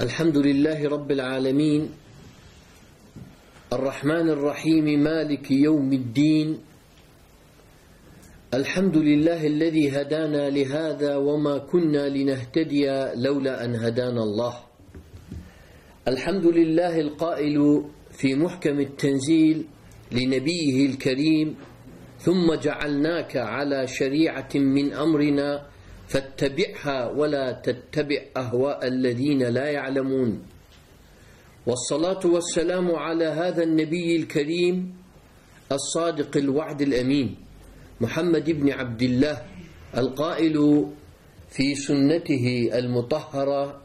الحمد لله رب العالمين. الرحمن الرحيم مالك يوم الدين. الحمد لله الذي هدانا لهذا وما كنا لنهتدي لولا أن هدانا الله. الحمد لله القائل في محكم التنزيل لنبيه الكريم ثم جعلناك على شريعة من أمرنا فاتبعها ولا تتبع أهواء الذين لا يعلمون. والصلاة والسلام على هذا النبي الكريم الصادق الوعد الأمين محمد بن عبد الله القائل في سنته المطهرة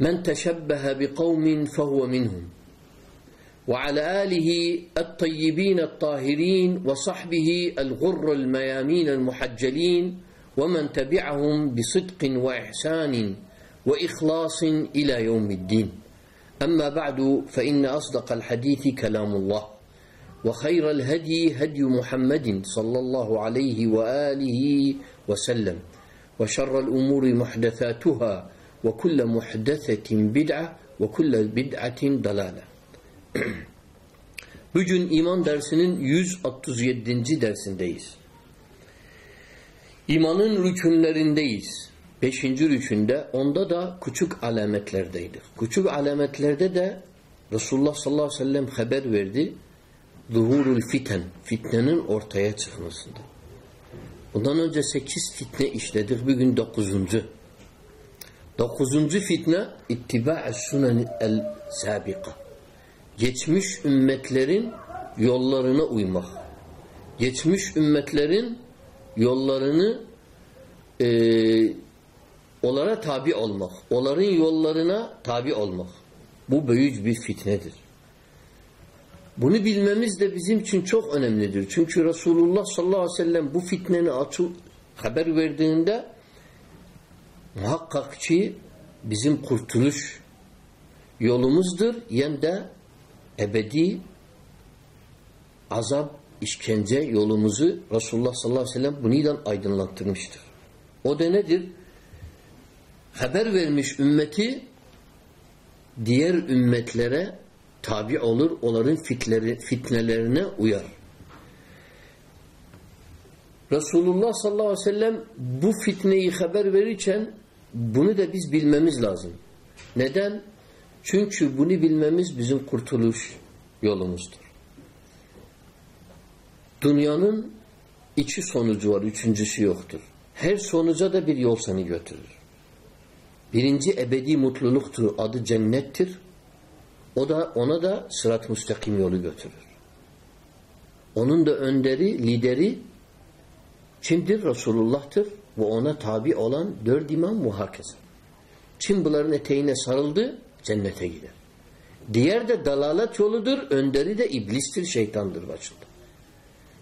من تشبه بقوم فهو منهم. وعلى آله الطيبين الطاهرين وصحبه الغر الميامين المحجلين ومن تبعهم بصدق وإحسان وإخلاص إلى يوم الدين. أما بعد فإن أصدق الحديث كلام الله وخير الهدي هدي محمد صلى الله عليه وآله وسلم وشر الأمور محدثاتها وكل محدثة بدعة وكل بدعة ضلالة. Bugün iman dersinin 137. dersindeyiz. İmanın rükünlerindeyiz. Beşinci rükünde onda da küçük alametlerdeydik. Küçük alametlerde de Resulullah sallallahu aleyhi ve sellem haber verdi. Zuhurul fiten, fitnenin ortaya çıkmasında. Bundan önce sekiz fitne işledik. Bugün dokuzuncu. Dokuzuncu fitne ittiba' sunan el sabika geçmiş ümmetlerin yollarına uymak. Geçmiş ümmetlerin yollarını e, onlara tabi olmak. Onların yollarına tabi olmak. Bu büyük bir fitnedir. Bunu bilmemiz de bizim için çok önemlidir. Çünkü Resulullah sallallahu aleyhi ve sellem bu fitneni açı haber verdiğinde muhakkak ki bizim kurtuluş yolumuzdur. Yen de ebedi azap, işkence yolumuzu Resulullah sallallahu aleyhi ve sellem bununla aydınlattırmıştır. O da nedir? Haber vermiş ümmeti diğer ümmetlere tabi olur, onların fitleri, fitnelerine uyar. Resulullah sallallahu aleyhi ve sellem bu fitneyi haber verirken bunu da biz bilmemiz lazım. Neden? Çünkü bunu bilmemiz bizim kurtuluş yolumuzdur. Dünyanın iki sonucu var, üçüncüsü yoktur. Her sonuca da bir yol seni götürür. Birinci ebedi mutluluktur, adı cennettir. O da ona da sırat müstakim yolu götürür. Onun da önderi, lideri kimdir? Resulullah'tır ve ona tabi olan dört imam muhakese. Kim bunların eteğine sarıldı? Cennete gider. Diğer de dalalet yoludur. Önderi de iblistir, şeytandır başında.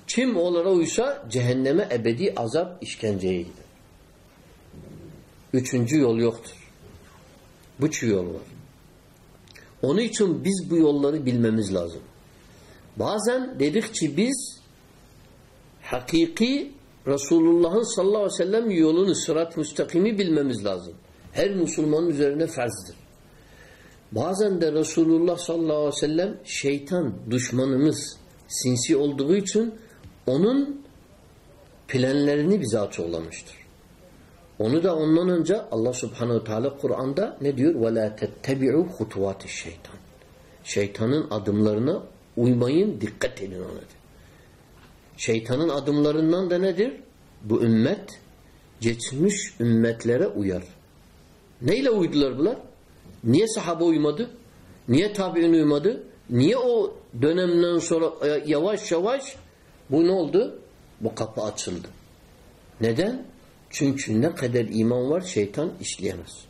Kim onlara uysa cehenneme ebedi azap işkenceye gider. Üçüncü yol yoktur. Bu çi yol var. Onun için biz bu yolları bilmemiz lazım. Bazen dedik ki biz hakiki Resulullah'ın sallallahu aleyhi ve sellem yolunu sırat müstakimi bilmemiz lazım. Her Müslümanın üzerine farzdır. Bazen de Resulullah sallallahu aleyhi ve sellem şeytan düşmanımız sinsi olduğu için onun planlarını bize açıklamıştır. Onu da ondan önce Allah subhanehu teala Kur'an'da ne diyor? وَلَا تَتَّبِعُوا خُطُوَاتِ şeytan. Şeytanın adımlarına uymayın, dikkat edin ona. Şeytanın adımlarından da nedir? Bu ümmet geçmiş ümmetlere uyar. Neyle uydular bunlar? Niye sahaba uymadı? Niye tabi'in uymadı? Niye o dönemden sonra yavaş yavaş bu ne oldu? Bu kapı açıldı. Neden? Çünkü ne kadar iman var şeytan işleyemez.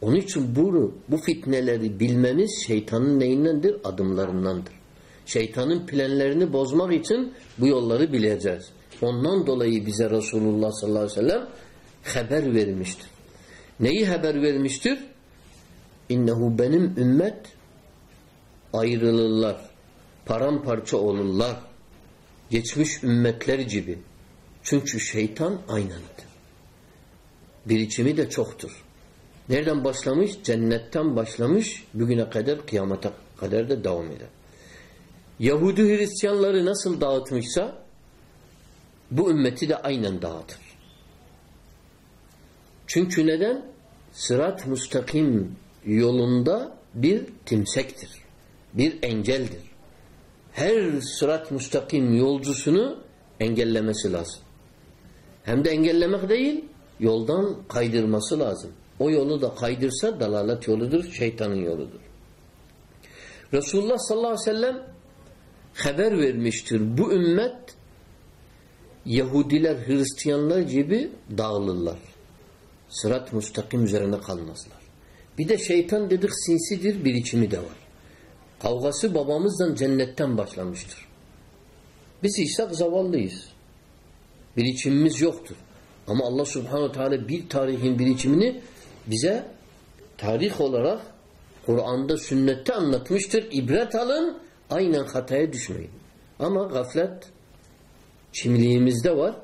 Onun için bunu, bu fitneleri bilmemiz şeytanın neyindendir? Adımlarındandır. Şeytanın planlarını bozmak için bu yolları bileceğiz. Ondan dolayı bize Resulullah sallallahu aleyhi ve sellem haber vermiştir. Neyi haber vermiştir? İnnehu benim ümmet ayrılırlar. Paramparça olurlar. Geçmiş ümmetler gibi. Çünkü şeytan aynanıdır. Birikimi de çoktur. Nereden başlamış? Cennetten başlamış. Bugüne kadar kıyamete kadar da devam eder. Yahudi Hristiyanları nasıl dağıtmışsa bu ümmeti de aynen dağıtır. Çünkü neden? Sırat müstakim yolunda bir timsektir. Bir engeldir. Her sırat müstakim yolcusunu engellemesi lazım. Hem de engellemek değil, yoldan kaydırması lazım. O yolu da kaydırsa dalalet yoludur, şeytanın yoludur. Resulullah sallallahu aleyhi ve sellem haber vermiştir. Bu ümmet Yahudiler, Hristiyanlar gibi dağılırlar. Sırat müstakim üzerine kalmazlar. Bir de şeytan dedik sinsidir, bir içimi de var. Kavgası babamızdan cennetten başlamıştır. Biz ise zavallıyız. Bir içimimiz yoktur. Ama Allah subhanahu teala bir tarihin birikimini bize tarih olarak Kur'an'da, sünnette anlatmıştır. İbret alın, aynen hataya düşmeyin. Ama gaflet çimliğimizde var.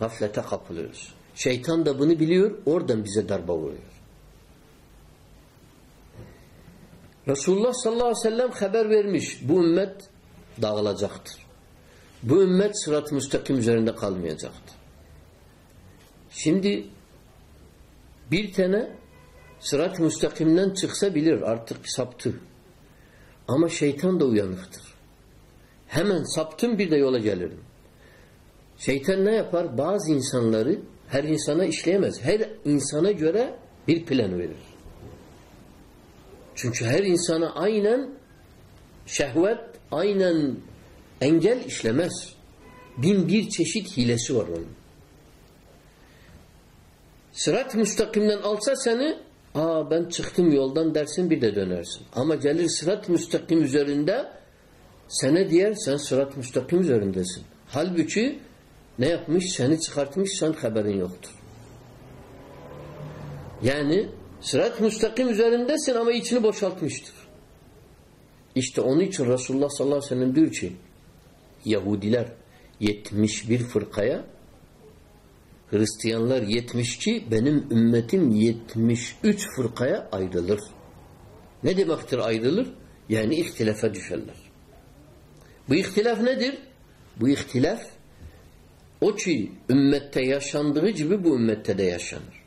Gaflete kapılıyoruz. Şeytan da bunu biliyor, oradan bize darba vuruyor. Resulullah sallallahu aleyhi ve sellem haber vermiş. Bu ümmet dağılacaktır. Bu ümmet sırat-ı müstakim üzerinde kalmayacaktır. Şimdi bir tane sırat-ı müstakimden çıksa bilir artık saptı. Ama şeytan da uyanıktır. Hemen saptım bir de yola gelirim. Şeytan ne yapar? Bazı insanları her insana işleyemez. Her insana göre bir plan verir. Çünkü her insana aynen şehvet, aynen engel işlemez. Bin bir çeşit hilesi var onun. Sırat müstakimden alsa seni aa ben çıktım yoldan dersin bir de dönersin. Ama gelir sırat müstakim üzerinde sene diğer sen sırat müstakim üzerindesin. Halbuki ne yapmış? Seni çıkartmış sen haberin yoktur. Yani sırat müstakim üzerindesin ama içini boşaltmıştır. İşte onun için Resulullah sallallahu aleyhi ve sellem diyor ki Yahudiler 71 fırkaya Hristiyanlar 72 benim ümmetim 73 fırkaya ayrılır. Ne demektir ayrılır? Yani ihtilafa düşerler. Bu ihtilaf nedir? Bu ihtilaf o ki ümmette yaşandığı gibi bu ümmette de yaşanır.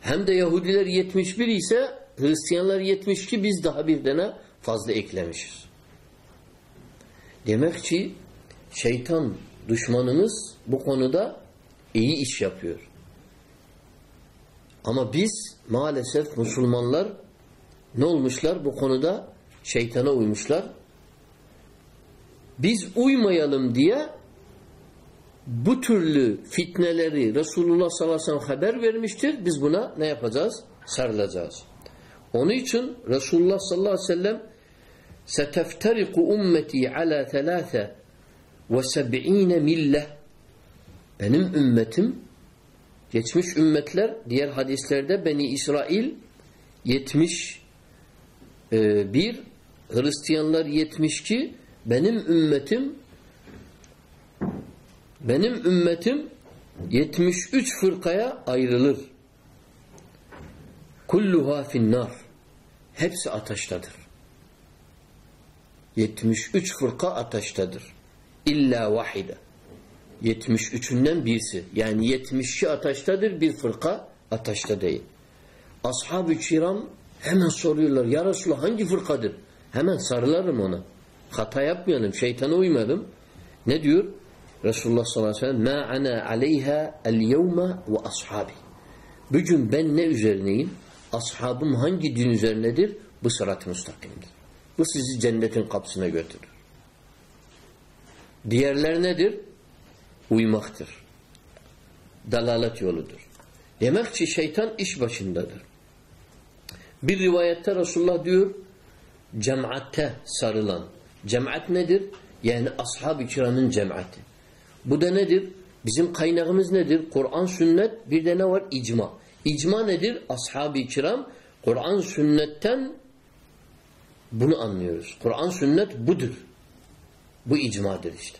Hem de Yahudiler 71 ise Hristiyanlar 72 biz daha bir tane fazla eklemişiz. Demek ki şeytan düşmanımız bu konuda iyi iş yapıyor. Ama biz maalesef Müslümanlar ne olmuşlar bu konuda? Şeytana uymuşlar. Biz uymayalım diye bu türlü fitneleri Resulullah sallallahu aleyhi ve sellem haber vermiştir. Biz buna ne yapacağız? Sarılacağız. Onun için Resulullah sallallahu aleyhi ve sellem seteftariku ummeti ala thelâfe ve seb'ine millet benim ümmetim geçmiş ümmetler diğer hadislerde Beni İsrail 70 e, bir Hristiyanlar 72 benim ümmetim benim ümmetim 73 fırkaya ayrılır. Kulluha finnar. Hepsi ateştedir. 73 fırka ateştedir. İlla vahide. 73'ünden birisi. Yani 72 ateştedir bir fırka ateşte değil. Ashab-ı kiram hemen soruyorlar. Ya Resulallah hangi fırkadır? Hemen sarılarım ona. Hata yapmayalım. Şeytana uymayalım. Ne diyor? Resulullah sallallahu aleyhi ve sellem ma ana aleyha el yevme ve ashabi. Bugün ben ne üzerineyim? Ashabım hangi din üzerinedir? Bu sırat-ı müstakimdir. Bu sizi cennetin kapısına götürür. Diğerler nedir? Uymaktır. Dalalet yoludur. Demek ki şeytan iş başındadır. Bir rivayette Resulullah diyor cem'atte sarılan. Cem'at nedir? Yani ashab-ı kiramın cem'ati. Bu da nedir? Bizim kaynağımız nedir? Kur'an, sünnet, bir de ne var? İcma. İcma nedir? Ashab-ı kiram Kur'an, sünnetten bunu anlıyoruz. Kur'an, sünnet budur. Bu icmadır işte.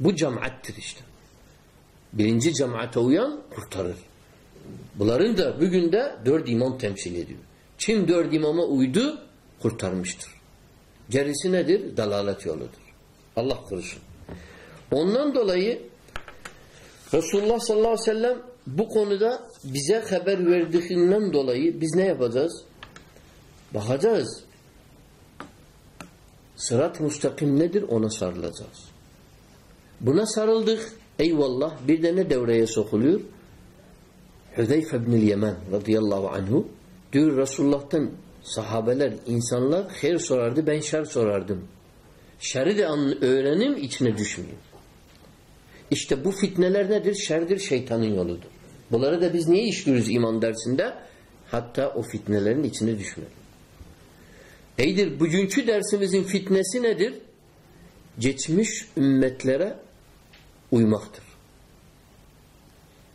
Bu cemaattir işte. Birinci cemaate uyan kurtarır. Bunların da bugün de dört imam temsil ediyor. Kim dört imama uydu kurtarmıştır. Gerisi nedir? Dalalet yoludur. Allah korusun. Ondan dolayı Resulullah sallallahu aleyhi ve sellem bu konuda bize haber verdiğinden dolayı biz ne yapacağız? Bakacağız. Sırat müstakim nedir? Ona sarılacağız. Buna sarıldık. Eyvallah. Bir de ne devreye sokuluyor? Hüzeyfe ibn-i Yemen radıyallahu anhu diyor Resulullah'tan sahabeler, insanlar her sorardı, ben şer sorardım. Şer'i de öğrenim, içine düşmeyeyim. İşte bu fitneler nedir? Şerdir, şeytanın yoludur. Bunları da biz niye işliyoruz iman dersinde? Hatta o fitnelerin içine düşmeyelim. Eydir, bugünkü dersimizin fitnesi nedir? Geçmiş ümmetlere uymaktır.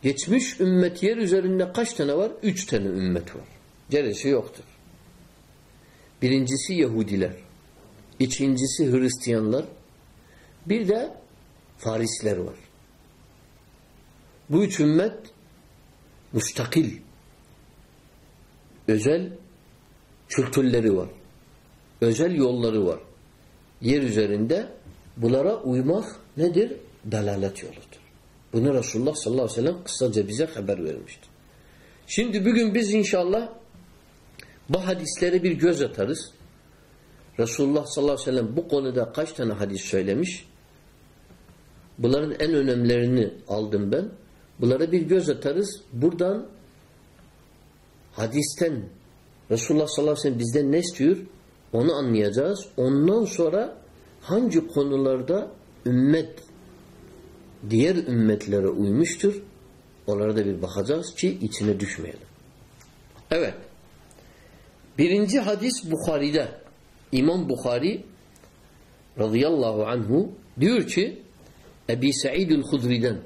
Geçmiş ümmet yer üzerinde kaç tane var? Üç tane ümmet var. Gerisi yoktur. Birincisi Yahudiler. İkincisi Hristiyanlar. Bir de Farisler var. Bu üç ümmet müstakil özel kültürleri var. Özel yolları var. Yer üzerinde bunlara uymak nedir? Dalalet yoludur. Bunu Resulullah sallallahu aleyhi ve sellem kısaca bize haber vermiştir. Şimdi bugün biz inşallah bu hadislere bir göz atarız. Resulullah sallallahu aleyhi ve sellem bu konuda kaç tane hadis söylemiş? Bunların en önemlerini aldım ben. Bunlara bir göz atarız. Buradan hadisten Resulullah sallallahu aleyhi ve sellem bizden ne istiyor? Onu anlayacağız. Ondan sonra hangi konularda ümmet diğer ümmetlere uymuştur? Onlara da bir bakacağız ki içine düşmeyelim. Evet. Birinci hadis Bukhari'de. İmam Bukhari radıyallahu anhu diyor ki Ebi Sa'idül Hudri'den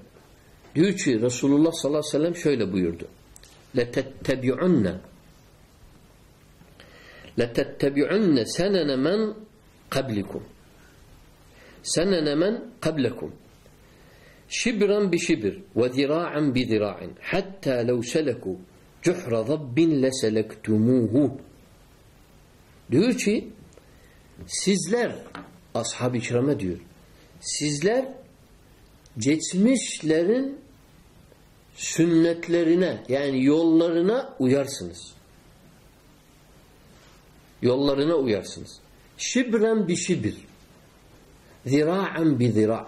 diyor ki Resulullah sallallahu aleyhi ve sellem şöyle buyurdu. لَتَتَّبِعُنَّ لَتَتَّبِعُنَّ سَنَنَ مَنْ قَبْلِكُمْ سَنَنَ مَنْ قَبْلَكُمْ شبرا بشبر وذراعا بذراع حتى لو سلكوا جحر ضب لسلكتموه diyor ki sizler ashab-ı kirama diyor sizler geçmişlerin sünnetlerine yani yollarına uyarsınız. Yollarına uyarsınız. Şibren bi şibir. Zira'en bi zira'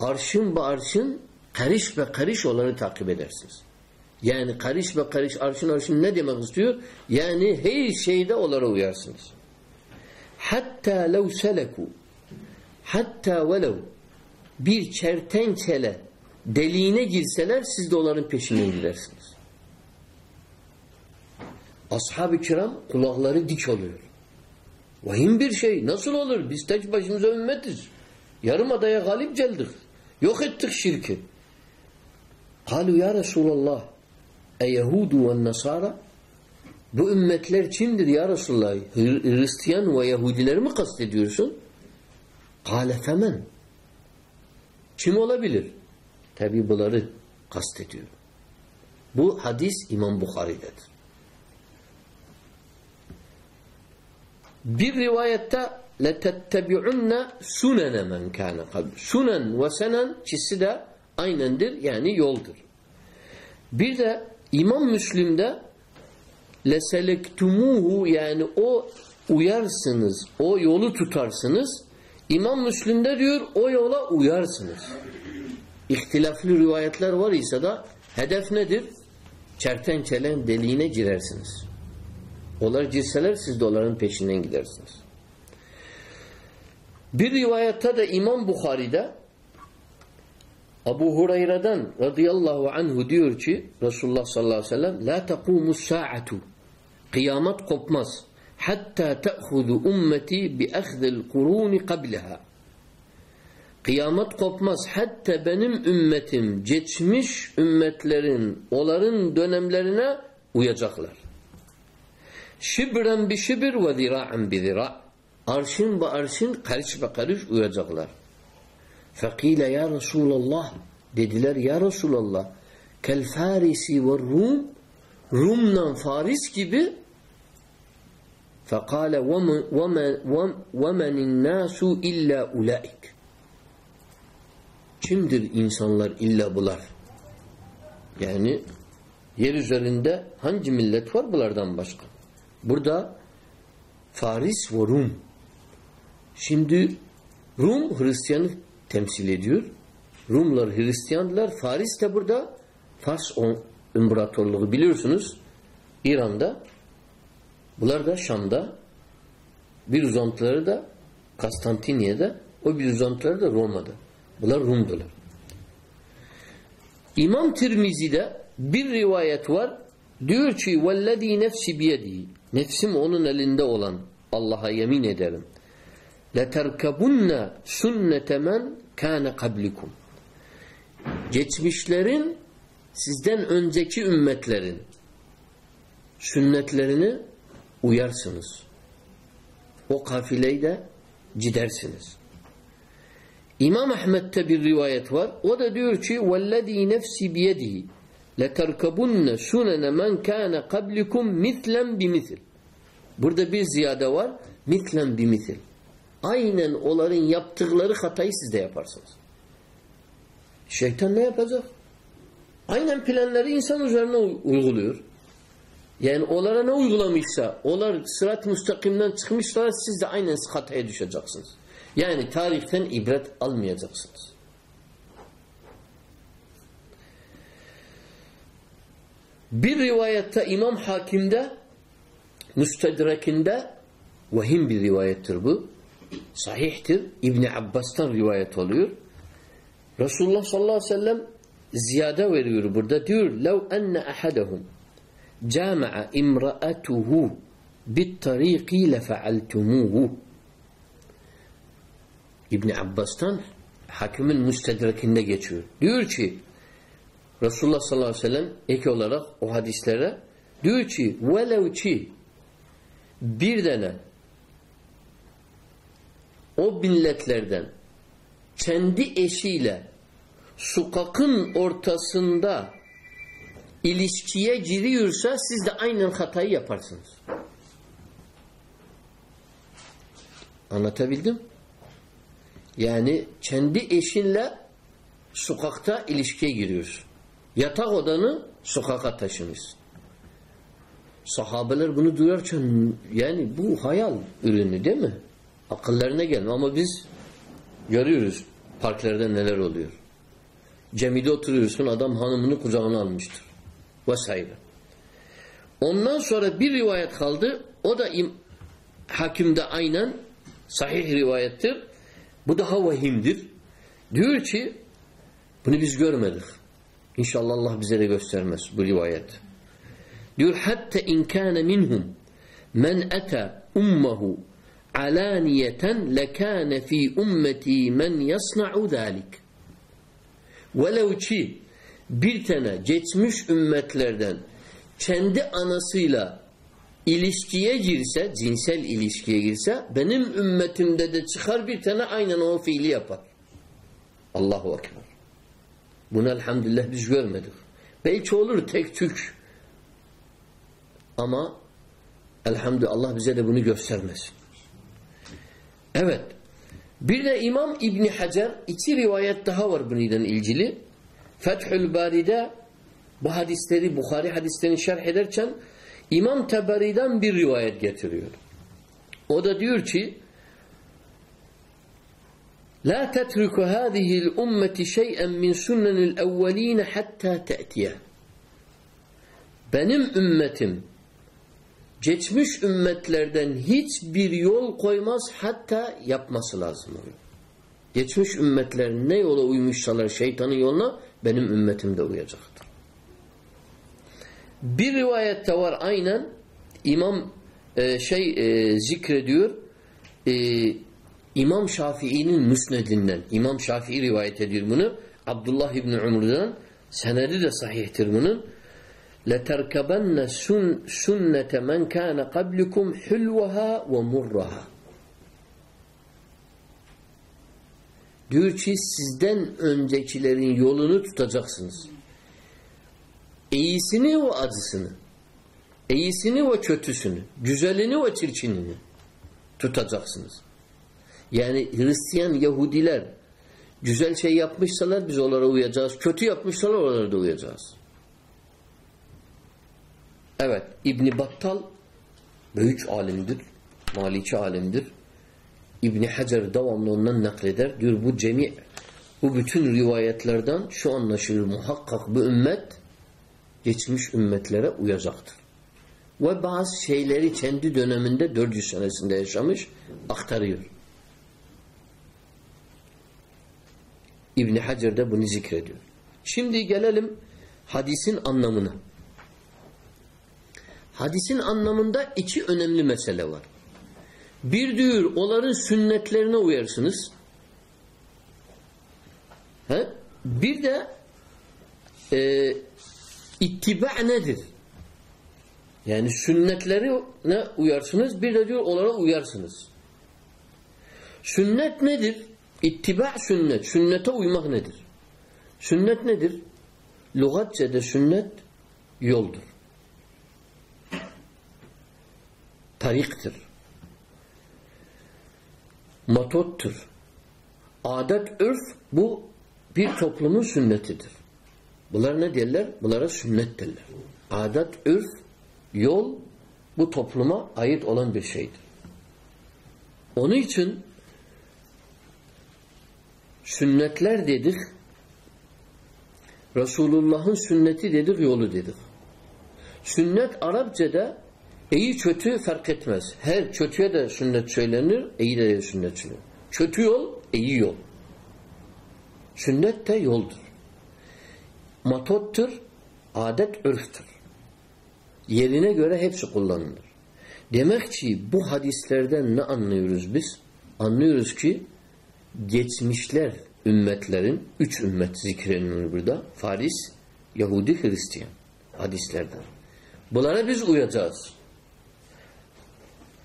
arşın be arşın karış be karış olanı takip edersiniz. Yani karış be karış arşın arşın ne demek istiyor? Yani her şeyde onlara uyarsınız. Hatta lev seleku hatta velev bir kertenkele deliğine girseler siz de onların peşinden gidersiniz. Ashab-ı kiram kulakları dik oluyor. Vahim bir şey. Nasıl olur? Biz tek başımıza ümmetiz. Yarım adaya galip geldik. Yok ettik şirki. Kalu ya Resulallah e Yehudu ve Nasara bu ümmetler kimdir ya Resulallah? Hristiyan ve Yahudileri mi kastediyorsun? Kale femen. Kim olabilir? Tabi bunları kastediyor. Bu hadis İmam Bukhari'dedir. Bir rivayette لَتَتَّبِعُنَّ سُنَنَ مَنْ كَانَ قَبْلِ Sunen ve senen ikisi de aynendir yani yoldur. Bir de İmam Müslim'de leselektumuhu yani o uyarsınız, o yolu tutarsınız. İmam Müslim'de diyor o yola uyarsınız. İhtilaflı rivayetler var ise de hedef nedir? Çertenkelen deliğine girersiniz. Onlar girseler siz de onların peşinden gidersiniz. Bir rivayette de İmam Bukhari'de Abu Hureyre'den radıyallahu anhu diyor ki Resulullah sallallahu aleyhi ve sellem La tekumus sa'atu Kıyamet kopmaz. Hatta te'hudu ummeti bi ahdil kuruni qableha Kıyamet kopmaz. Hatta benim ümmetim geçmiş ümmetlerin onların dönemlerine uyacaklar. Şibren bi şibir ve zira'en bi zira' Arşın be arşın karış be karış uyacaklar. Fekile ya Resulallah dediler ya Resulallah kel farisi ve rum Rum'la Faris gibi ve menin nasu illa ulaik kimdir insanlar illa bular yani yer üzerinde hangi millet var bulardan başka burada Faris ve Rum şimdi Rum Hristiyanı temsil ediyor. Rumlar Hristiyanlar. Faris de burada Fars İmparatorluğu biliyorsunuz. İran'da bunlar da Şam'da bir uzantıları da Konstantiniyye'de o bir uzantıları da Roma'da. Bunlar Rum'dular. İmam Tirmizi'de bir rivayet var. Diyor ki وَالَّذ۪ي nefsi biyedihi Nefsim onun elinde olan Allah'a yemin ederim. لَتَرْكَبُنَّ سُنَّةَ مَنْ كَانَ قَبْلِكُمْ Geçmişlerin sizden önceki ümmetlerin sünnetlerini uyarsınız. O kafileyi de gidersiniz. İmam Ahmet'te bir rivayet var. O da diyor ki وَالَّذ۪ي نَفْسِ بِيَدِهِ لَتَرْكَبُنَّ سُنَنَ مَنْ كَانَ قَبْلِكُمْ مِثْلًا بِمِثِلٍ Burada bir ziyade var. مِثْلًا بِمِثِلٍ Aynen onların yaptıkları hatayı siz de yaparsınız. Şeytan ne yapacak? Aynen planları insan üzerine uyguluyor. Yani onlara ne uygulamışsa, onlar sırat müstakimden çıkmışlar, siz de aynen hataya düşeceksiniz. Yani tarihten ibret almayacaksınız. Bir rivayette İmam Hakim'de müstedrekinde vahim bir rivayettir bu. Sahihtir. İbni Abbas'tan rivayet oluyor. Resulullah sallallahu aleyhi ve sellem ziyade veriyor burada. Diyor لَوْ أَنَّ أَحَدَهُمْ cami'a imra'atuhu bittariki lefealtumuhu İbni Abbas'tan hakimin müstedrekinde geçiyor. Diyor ki Resulullah sallallahu aleyhi ve sellem ek olarak o hadislere diyor ki velev ki bir tane o milletlerden kendi eşiyle sokakın ortasında ilişkiye giriyorsa siz de aynen hatayı yaparsınız. Anlatabildim? Yani kendi eşinle sokakta ilişkiye giriyorsun. Yatak odanı sokaka taşımışsın. Sahabeler bunu duyarken yani bu hayal ürünü değil mi? Akıllarına gelmiyor ama biz görüyoruz parklarda neler oluyor. Cemide oturuyorsun adam hanımını kucağına almıştır. Vesaire. Ondan sonra bir rivayet kaldı. O da im, hakimde aynen sahih rivayettir. Bu daha vahimdir. Diyor ki bunu biz görmedik. İnşallah Allah bize de göstermez bu rivayet. Diyor hatta in kana minhum men ata ummuhu alaniyeten lekâne fî ummeti men yasna'u zâlik. Velev ki bir tane geçmiş ümmetlerden kendi anasıyla ilişkiye girse, cinsel ilişkiye girse benim ümmetimde de çıkar bir tane aynen o fiili yapar. Allahu Ekber. Bunu elhamdülillah biz görmedik. Belki olur tek tük. Ama elhamdülillah Allah bize de bunu göstermesin. Evet. Bir de İmam İbni Hacer iki rivayet daha var bununla ilgili. Fethül Bari'de bu hadisleri Bukhari hadislerini şerh ederken İmam Teberi'den bir rivayet getiriyor. O da diyor ki La tetruku hâzihil ummeti şey'en min sünnenil evveline hatta te'tiye. Benim ümmetim geçmiş ümmetlerden hiçbir yol koymaz hatta yapması lazım. Geçmiş ümmetler ne yola uymuşsalar şeytanın yoluna benim ümmetim de uyacaktır. Bir rivayette var aynen İmam e, şey e, zikrediyor e, İmam Şafii'nin müsnedinden İmam Şafii rivayet ediyor bunu Abdullah İbni Umr'dan senedi de sahihtir bunun لَتَرْكَبَنَّ سُنَّةَ مَنْ كَانَ قَبْلِكُمْ حُلْوَهَا وَمُرَّهَا Diyor ki sizden öncekilerin yolunu tutacaksınız. İyisini ve acısını, iyisini ve kötüsünü, güzelini ve çirkinini tutacaksınız. Yani Hristiyan Yahudiler güzel şey yapmışsalar biz onlara uyacağız. Kötü yapmışsalar onlara da uyacağız. Evet, İbni Battal büyük alimdir, maliki alimdir. İbni Hacer devamlı ondan nakleder. Diyor bu cemi bu bütün rivayetlerden şu anlaşılır muhakkak bu ümmet geçmiş ümmetlere uyacaktır. Ve bazı şeyleri kendi döneminde 400 senesinde yaşamış aktarıyor. İbni Hacer de bunu zikrediyor. Şimdi gelelim hadisin anlamına. Hadisin anlamında iki önemli mesele var. Bir diyor onların sünnetlerine uyarsınız. He? Bir de e, ittiba nedir? Yani sünnetlerine uyarsınız. Bir de diyor onlara uyarsınız. Sünnet nedir? İttiba sünnet. Sünnete uymak nedir? Sünnet nedir? Lugatçede sünnet yoldur. Tariktir matottur. Adet, örf bu bir toplumun sünnetidir. Bunlar ne derler? Bunlara sünnet derler. Adet, örf, yol bu topluma ait olan bir şeydir. Onun için sünnetler dedik Resulullah'ın sünneti dedik, yolu dedik. Sünnet Arapçada İyi kötü fark etmez. Her kötüye de sünnet söylenir, iyi de sünnet söylenir. Kötü yol, iyi yol. Sünnet de yoldur. Matottur, adet örftür. Yerine göre hepsi kullanılır. Demek ki bu hadislerden ne anlıyoruz biz? Anlıyoruz ki geçmişler ümmetlerin, üç ümmet zikreniyor burada. Faris, Yahudi, Hristiyan hadislerden. Bunlara biz uyacağız.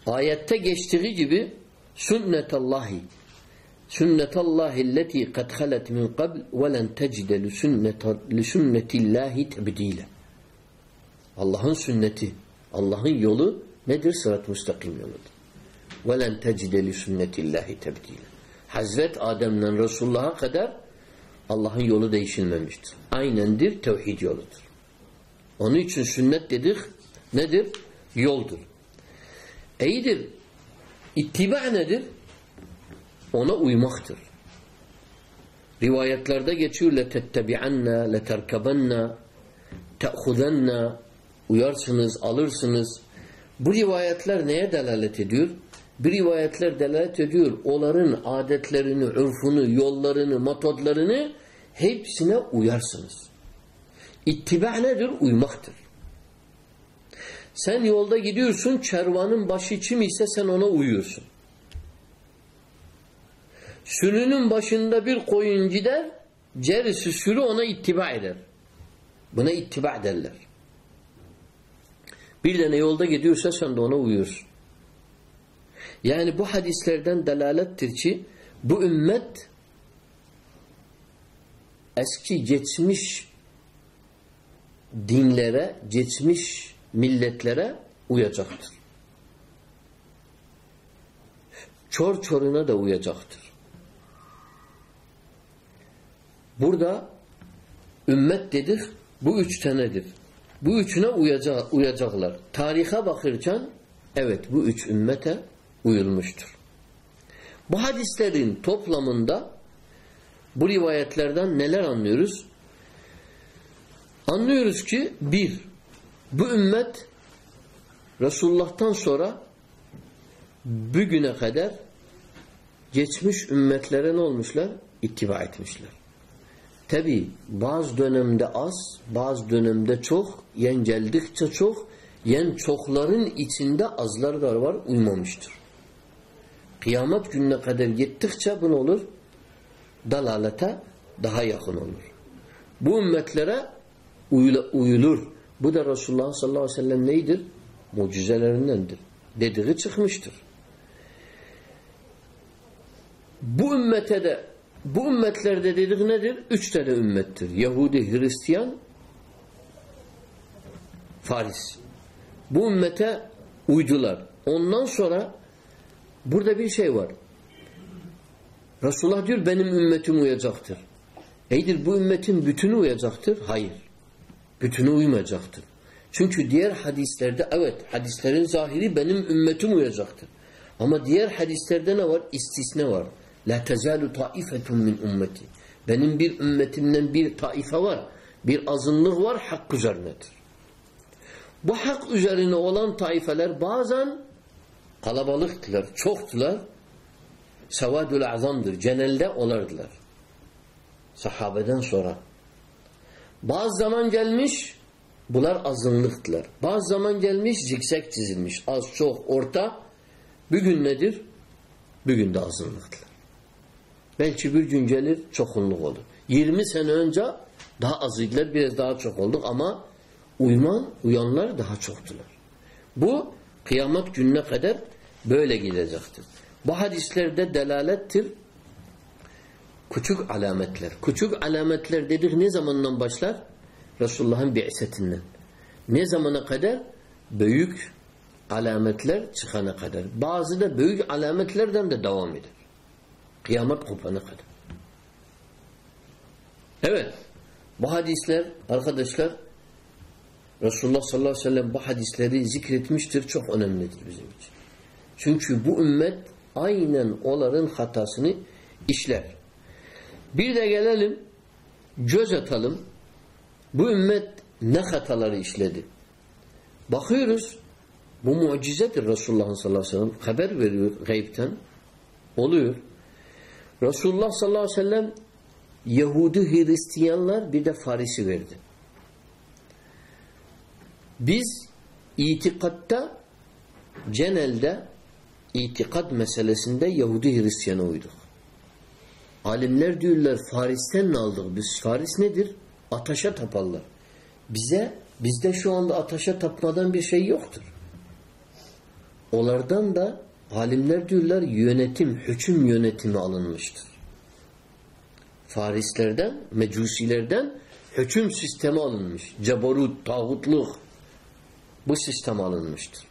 Ayette geçtiği gibi sünnetallahi sünnetallahi allati kad halet min qabl ve len tecide li tebdile Allah'ın sünneti Allah'ın yolu nedir? Sırat müstakim yoludur. Ve len tecide li tebdile Hazret Adem'den Resulullah'a kadar Allah'ın yolu değişilmemiştir. Aynendir, tevhid yoludur. Onun için sünnet dedik nedir? Yoldur. İyidir. İttiba nedir? Ona uymaktır. Rivayetlerde geçiyor لَتَتَّبِعَنَّا لَتَرْكَبَنَّا تَأْخُذَنَّا Uyarsınız, alırsınız. Bu rivayetler neye delalet ediyor? Bir rivayetler delalet ediyor. Onların adetlerini, ürfünü, yollarını, metodlarını hepsine uyarsınız. İttiba nedir? Uymaktır. Sen yolda gidiyorsun, kervanın başı kim ise sen ona uyuyorsun. Sürünün başında bir koyun gider, gerisi sürü ona ittiba eder. Buna ittiba derler. Bir tane yolda gidiyorsa sen de ona uyuyorsun. Yani bu hadislerden delalettir ki bu ümmet eski geçmiş dinlere, geçmiş milletlere uyacaktır. Çor çoruna da uyacaktır. Burada ümmet dedik bu üç tanedir. Bu üçüne uyacak, uyacaklar. Tarihe bakırken evet bu üç ümmete uyulmuştur. Bu hadislerin toplamında bu rivayetlerden neler anlıyoruz? Anlıyoruz ki bir, bu ümmet Resulullah'tan sonra bugüne kadar geçmiş ümmetlere ne olmuşlar? İttiba etmişler. Tabi bazı dönemde az, bazı dönemde çok, yen geldikçe çok, yen çokların içinde azlar da var, uymamıştır. Kıyamet gününe kadar gittikçe bu olur? Dalalete daha yakın olur. Bu ümmetlere uyulur. Bu da Resulullah sallallahu aleyhi ve sellem neydir? Mucizelerindendir. Dediği çıkmıştır. Bu ümmete de bu ümmetlerde dedik nedir? Üç tane ümmettir. Yahudi, Hristiyan, Faris. Bu ümmete uydular. Ondan sonra burada bir şey var. Resulullah diyor benim ümmetim uyacaktır. Eydir bu ümmetin bütünü uyacaktır? Hayır. Bütünü uymayacaktır. Çünkü diğer hadislerde evet hadislerin zahiri benim ümmetim uyacaktır. Ama diğer hadislerde ne var? İstisne var. La tezalu taifetun min ümmeti. Benim bir ümmetimden bir taife var. Bir azınlık var hak üzerinedir. Bu hak üzerine olan taifeler bazen kalabalıktılar, çoktular. Sevadül azamdır. Genelde olardılar. Sahabeden sonra. Bazı zaman gelmiş bunlar azınlıktılar. Bazı zaman gelmiş zikzek çizilmiş. Az, çok, orta. Bugün nedir? Bugün de azınlıktılar. Belki bir gün gelir çokunluk olur. 20 sene önce daha azıydılar, biraz daha çok olduk ama uyman, uyanlar daha çoktular. Bu kıyamet gününe kadar böyle gidecektir. Bu hadislerde delalettir. Küçük alametler. Küçük alametler dedik ne zamandan başlar? Resulullah'ın bi'setinden. Ne zamana kadar? Büyük alametler çıkana kadar. Bazı da büyük alametlerden de devam eder. Kıyamet kopana kadar. Evet. Bu hadisler arkadaşlar Resulullah sallallahu aleyhi ve sellem bu hadisleri zikretmiştir. Çok önemlidir bizim için. Çünkü bu ümmet aynen onların hatasını işler. Bir de gelelim göz atalım. Bu ümmet ne hataları işledi? Bakıyoruz bu mucizedir Resulullah sallallahu aleyhi ve sellem. Haber veriyor gaybten. Oluyor. Resulullah sallallahu aleyhi ve sellem Yahudi Hristiyanlar bir de Farisi verdi. Biz itikatta genelde itikat meselesinde Yahudi Hristiyana uyduk. Alimler diyorlar Faris'ten aldık biz? Faris nedir? Ataşa taparlar. Bize, bizde şu anda ataşa tapmadan bir şey yoktur. Onlardan da alimler diyorlar yönetim, hüküm yönetimi alınmıştır. Farislerden, mecusilerden hüküm sistemi alınmış. Cebarut, tağutluk bu sistem alınmıştır.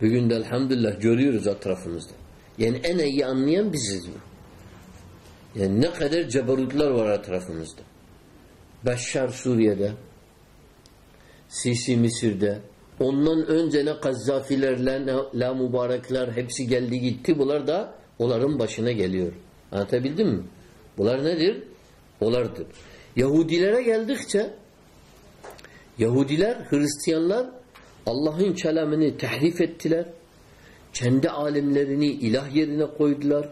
Bugün de elhamdülillah görüyoruz etrafımızda. Yani en iyi anlayan biziz bu. Yani ne kadar cebarutlar var etrafımızda. Beşşar Suriye'de, Sisi Mısır'da, ondan önce ne Kazzafilerle, ne La Mübarekler hepsi geldi gitti. Bunlar da onların başına geliyor. Anlatabildim mi? Bunlar nedir? Olardır. Yahudilere geldikçe Yahudiler, Hristiyanlar Allah'ın kelamını tehrif ettiler. Kendi alimlerini ilah yerine koydular.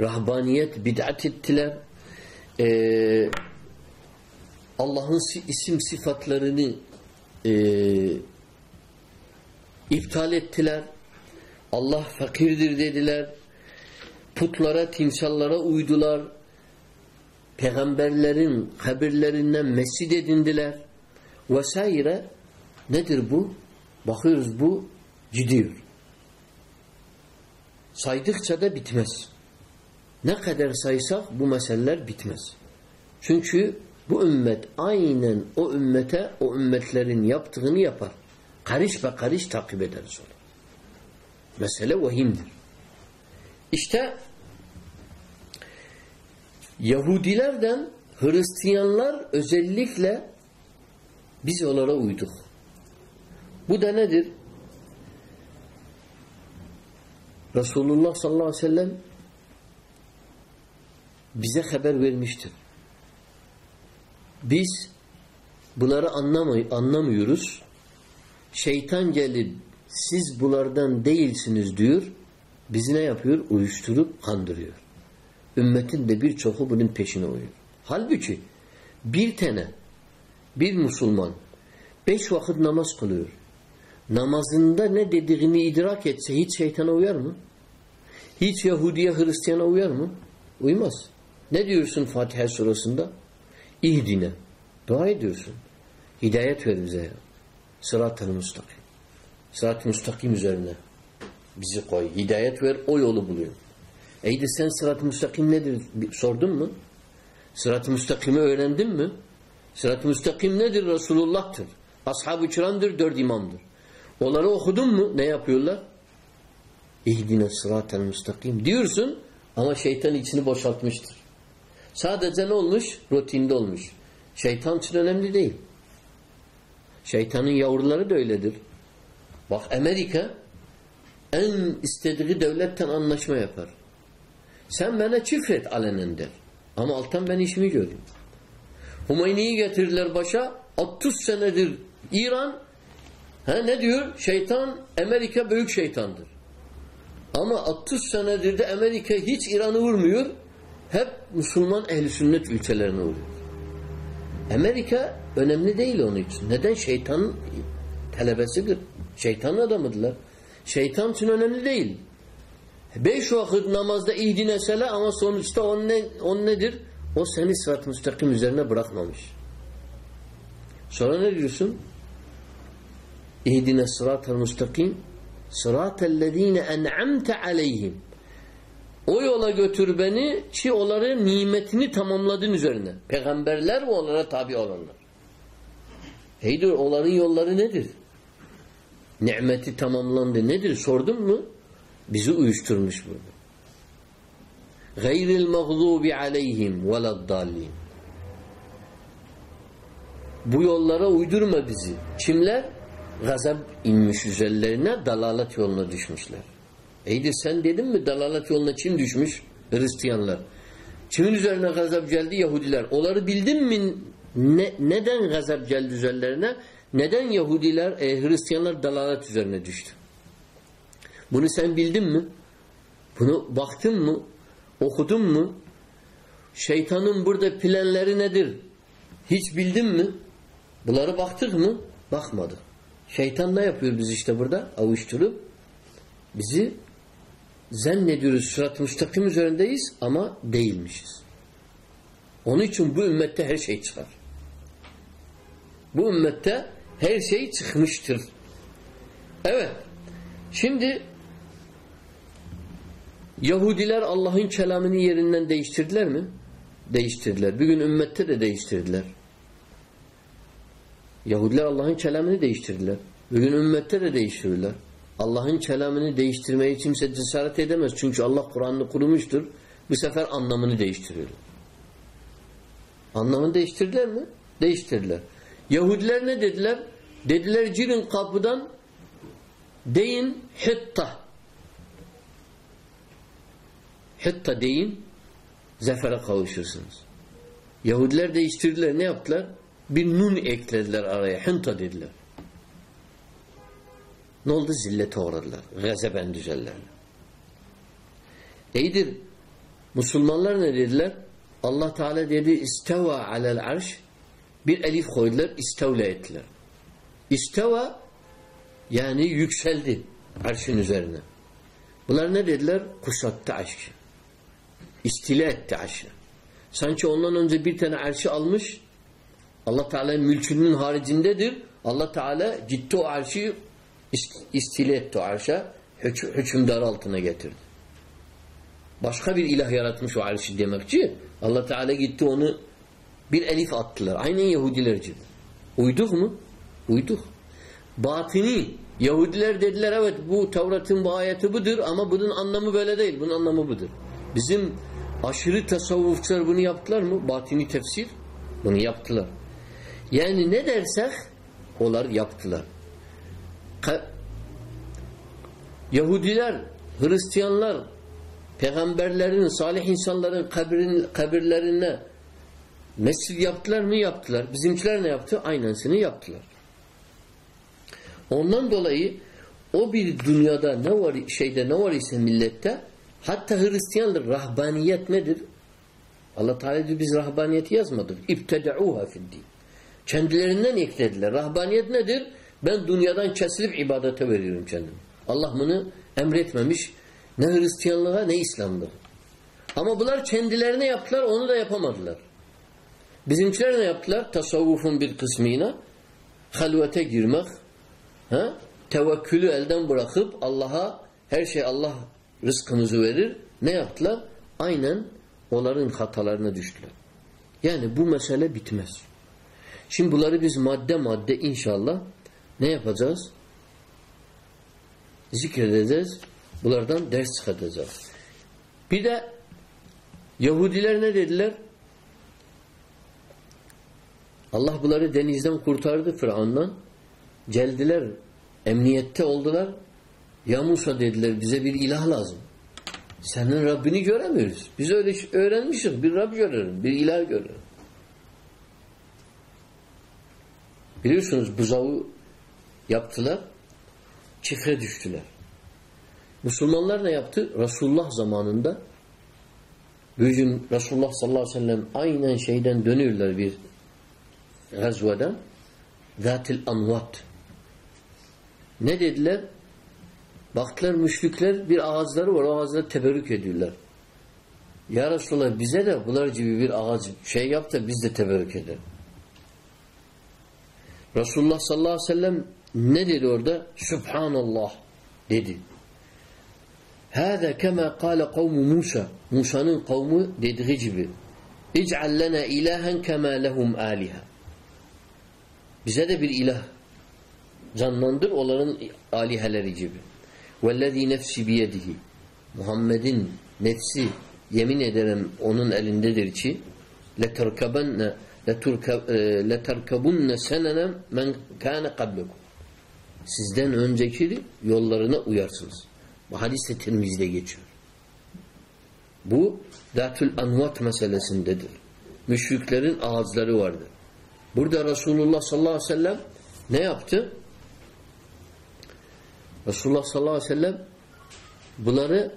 Rahbaniyet bid'at ettiler. Ee, Allah'ın isim sıfatlarını e, iptal ettiler. Allah fakirdir dediler. Putlara, timsallara uydular. Peygamberlerin kabirlerinden mescid edindiler. Vesaire. Nedir bu? Bakıyoruz bu gidiyor. Saydıkça da bitmez. Ne kadar saysak bu meseleler bitmez. Çünkü bu ümmet aynen o ümmete, o ümmetlerin yaptığını yapar. Karış ve karış takip ederiz onu. Mesele vahimdir. İşte Yahudilerden Hristiyanlar özellikle biz onlara uyduk. Bu da nedir? Resulullah sallallahu aleyhi ve sellem bize haber vermiştir. Biz bunları anlamay anlamıyoruz. Şeytan gelip siz bunlardan değilsiniz diyor. bizi ne yapıyor? Uyuşturup kandırıyor. Ümmetin de birçoku bunun peşine uyuyor. Halbuki bir tane bir Müslüman beş vakit namaz kılıyor. Namazında ne dediğini idrak etse hiç şeytana uyar mı? Hiç Yahudiye Hristiyana uyar mı? Uymaz. Ne diyorsun Fatiha surasında? İhdine. Dua ediyorsun. Hidayet ver bize. Sırat-ı müstakim. Sırat-ı müstakim üzerine bizi koy. Hidayet ver o yolu buluyor. Eydi sen sırat-ı müstakim nedir? Sordun mu? Sırat-ı müstakimi öğrendin mi? Sırat-ı müstakim nedir? Resulullah'tır. Ashab-ı kiramdır, dört imamdır. Onları okudun mu? Ne yapıyorlar? İhdine sıratel müstakim diyorsun ama şeytan içini boşaltmıştır. Sadece ne olmuş? Rutinde olmuş. Şeytan için önemli değil. Şeytanın yavruları da öyledir. Bak Amerika en istediği devletten anlaşma yapar. Sen bana çifret alenen der. Ama alttan ben işimi göreyim. Hümeyni'yi getirirler başa 30 senedir İran ha ne diyor? Şeytan Amerika büyük şeytandır. Ama 30 senedir de Amerika hiç İran'ı vurmuyor. Hep Müslüman ehli sünnet ülkelerine vuruyor. Amerika önemli değil onun için. Neden? Şeytan talebesidir. Şeytan adamıdırlar. Şeytan için önemli değil. Beş vakit namazda ihdine sele ama sonuçta on, ne, on nedir? O seni sırat müstakim üzerine bırakmamış. Sonra ne diyorsun? İhdine sıratel müstakim sıratellezine en'amte aleyhim o yola götür beni ki onları nimetini tamamladın üzerine. Peygamberler ve onlara tabi olanlar. Heydir onların yolları nedir? Nimeti tamamlandı. Nedir? Sordun mu? Bizi uyuşturmuş burada. Gayril mağdubi aleyhim veleddallin. Bu yollara uydurma bizi. Kimler? Gazap inmiş üzerlerine dalalet yoluna düşmüşler. Eydi sen dedin mi dalalet yoluna kim düşmüş? Hristiyanlar. Kimin üzerine gazap geldi? Yahudiler. Onları bildin mi? Ne, neden gazap geldi üzerlerine? Neden Yahudiler, e, Hristiyanlar dalalet üzerine düştü? Bunu sen bildin mi? Bunu baktın mı? Okudun mu? Şeytanın burada planları nedir? Hiç bildin mi? Bunları baktık mı? Bakmadık. Şeytan ne yapıyor biz işte burada? Avuşturup bizi zannediyoruz sırat-ı müstakim üzerindeyiz ama değilmişiz. Onun için bu ümmette her şey çıkar. Bu ümmette her şey çıkmıştır. Evet. Şimdi Yahudiler Allah'ın kelamını yerinden değiştirdiler mi? Değiştirdiler. Bugün ümmette de değiştirdiler. Yahudiler Allah'ın kelamını değiştirdiler. Bugün ümmette de değiştirirler. Allah'ın kelamını değiştirmeye kimse cesaret edemez. Çünkü Allah Kur'an'ını kurmuştur. Bu sefer anlamını değiştiriyor. Anlamını değiştirdiler mi? Değiştirdiler. Yahudiler ne dediler? Dediler girin kapıdan deyin hitta. Hitta deyin zafere kavuşursunuz. Yahudiler değiştirdiler. Ne yaptılar? Bir nun eklediler araya. Hinta dediler. Ne oldu? Zillete uğradılar. Gazeben düzellerler. İyidir. Müslümanlar ne dediler? Allah Teala dedi isteva alel arş bir elif koydular istevle ettiler. İsteva yani yükseldi arşın üzerine. Bunlar ne dediler? Kuşattı aşkı. İstile etti arşı. Sanki ondan önce bir tane arşı almış Allah Teala mülkünün haricindedir. Allah Teala gitti o arşı istile etti arşa hükümdar altına getirdi. Başka bir ilah yaratmış o arşı demekçi. Allah Teala gitti onu bir elif attılar. Aynen Yahudiler gibi. Uyduk mu? Uyduk. Batini Yahudiler dediler evet bu Tevrat'ın bu ayeti budur ama bunun anlamı böyle değil. Bunun anlamı budur. Bizim aşırı tasavvufçular bunu yaptılar mı? Batini tefsir. Bunu yaptılar. Yani ne dersek onlar yaptılar. Yahudiler, Hristiyanlar peygamberlerin, salih insanların kabrin, kabirlerine mescid yaptılar mı? Yaptılar. Bizimkiler ne yaptı? Aynısını yaptılar. Ondan dolayı o bir dünyada ne var şeyde ne var ise millette hatta Hristiyanlık rahbaniyet nedir? Allah Teala diyor biz rahbaniyeti yazmadık. İbteda'uha fiddin. Kendilerinden eklediler. Rahbaniyet nedir? Ben dünyadan kesilip ibadete veriyorum kendimi. Allah bunu emretmemiş. Ne Hristiyanlığa ne İslamlığa. Ama bunlar kendilerine yaptılar, onu da yapamadılar. Bizimkiler ne yaptılar? Tasavvufun bir kısmına halvete girmek, ha? tevekkülü elden bırakıp Allah'a her şey Allah rızkımızı verir. Ne yaptılar? Aynen onların hatalarına düştüler. Yani bu mesele bitmez. Şimdi bunları biz madde madde inşallah ne yapacağız? Zikredeceğiz. Bunlardan ders çıkartacağız. Bir de Yahudiler ne dediler? Allah bunları denizden kurtardı Fıraun'dan. Geldiler, emniyette oldular. Ya Musa dediler bize bir ilah lazım. Senin Rabbini göremiyoruz. Biz öyle öğrenmişiz. Bir Rab görelim, bir ilah görelim. Biliyorsunuz buzağı yaptılar, çifre düştüler. Müslümanlar ne yaptı? Resulullah zamanında Bugün Resulullah sallallahu aleyhi ve sellem aynen şeyden dönüyorlar bir gazveden. Zatil anvat. Ne dediler? Baktılar müşrikler bir ağaçları var. O ağaçları teberrük ediyorlar. Ya Resulallah bize de bunlar gibi bir ağaç şey yap da biz de teberrük edelim. Resulullah sallallahu aleyhi ve sellem ne dedi orada? Subhanallah dedi. Hâzâ kemâ kâle kavmu Musa. Musa'nın kavmu dediği gibi. İc'al lena ilahen kemâ lehum âliha. Bize de bir ilah canlandır onların aliheleri gibi. Vellezî nefsi biyedihi. Muhammed'in nefsi yemin ederim onun elindedir ki leterkabenne leterkabunne senene men kâne kablekum. Sizden önceki yollarına uyarsınız. Bu hadis de Tirmiz'de geçiyor. Bu Datül Anvat meselesindedir. Müşriklerin ağızları vardır. Burada Resulullah sallallahu aleyhi ve sellem ne yaptı? Resulullah sallallahu aleyhi ve sellem bunları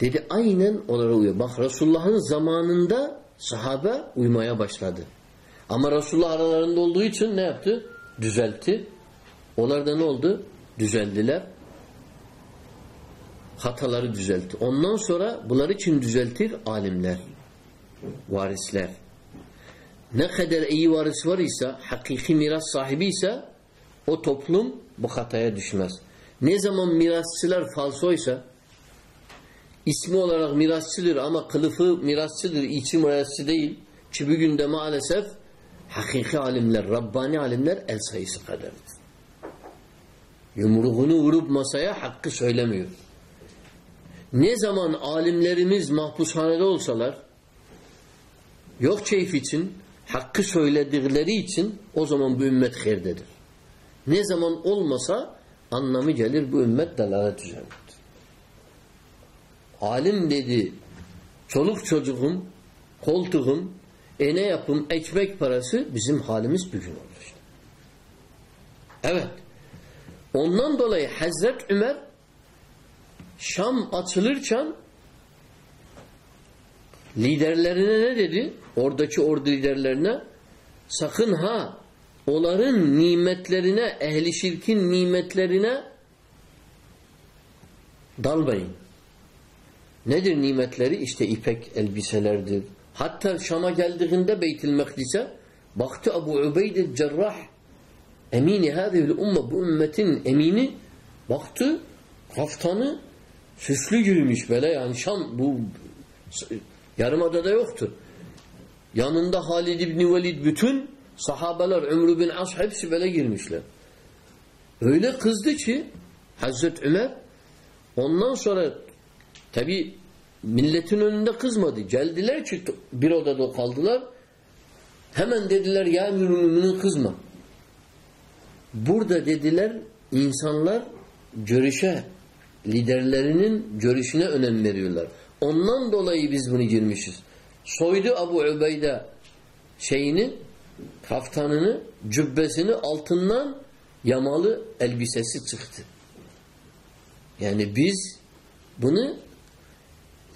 dedi aynen onlara uyuyor. Bak Resulullah'ın zamanında sahabe uymaya başladı. Ama Resulullah aralarında olduğu için ne yaptı? Düzeltti. Onlar da ne oldu? Düzeldiler hataları düzeltti. Ondan sonra bunları için düzeltir alimler, varisler. Ne kadar iyi varis var ise, hakiki miras sahibi ise o toplum bu hataya düşmez. Ne zaman mirasçılar falsoysa ismi olarak mirasçıdır ama kılıfı mirasçıdır, içi mirasçı değil. Ki bugün maalesef hakiki alimler, Rabbani alimler el sayısı kadardır. Yumruğunu vurup masaya hakkı söylemiyor. Ne zaman alimlerimiz mahpushanede olsalar yok keyif için hakkı söyledikleri için o zaman bu ümmet herdedir. Ne zaman olmasa anlamı gelir bu ümmet dalalet üzerindedir. Alim dedi çoluk çocuğum koltuğum e ne yapım ekmek parası bizim halimiz bugün olur işte. Evet. Ondan dolayı Hazret Ömer Şam açılırken liderlerine ne dedi? Oradaki ordu liderlerine sakın ha onların nimetlerine, ehli şirkin nimetlerine dalmayın. Nedir nimetleri? İşte ipek elbiselerdir. Hatta Şam'a geldiğinde Beytül Mekdis'e baktı Ebu Ubeyd Cerrah emini hâzihil umma bu ümmetin emini baktı kaftanı süslü giymiş böyle yani Şam bu yarımadada yoktur. Yanında Halid İbni Velid bütün sahabeler Ömrü bin As hepsi böyle girmişler. Öyle kızdı ki Hazreti Ömer ondan sonra tabi milletin önünde kızmadı. Geldiler ki bir odada kaldılar. Hemen dediler ya emir kızma. Burada dediler insanlar görüşe liderlerinin görüşüne önem veriyorlar. Ondan dolayı biz bunu girmişiz. Soydu Abu Ubeyde şeyini, kaftanını, cübbesini altından yamalı elbisesi çıktı. Yani biz bunu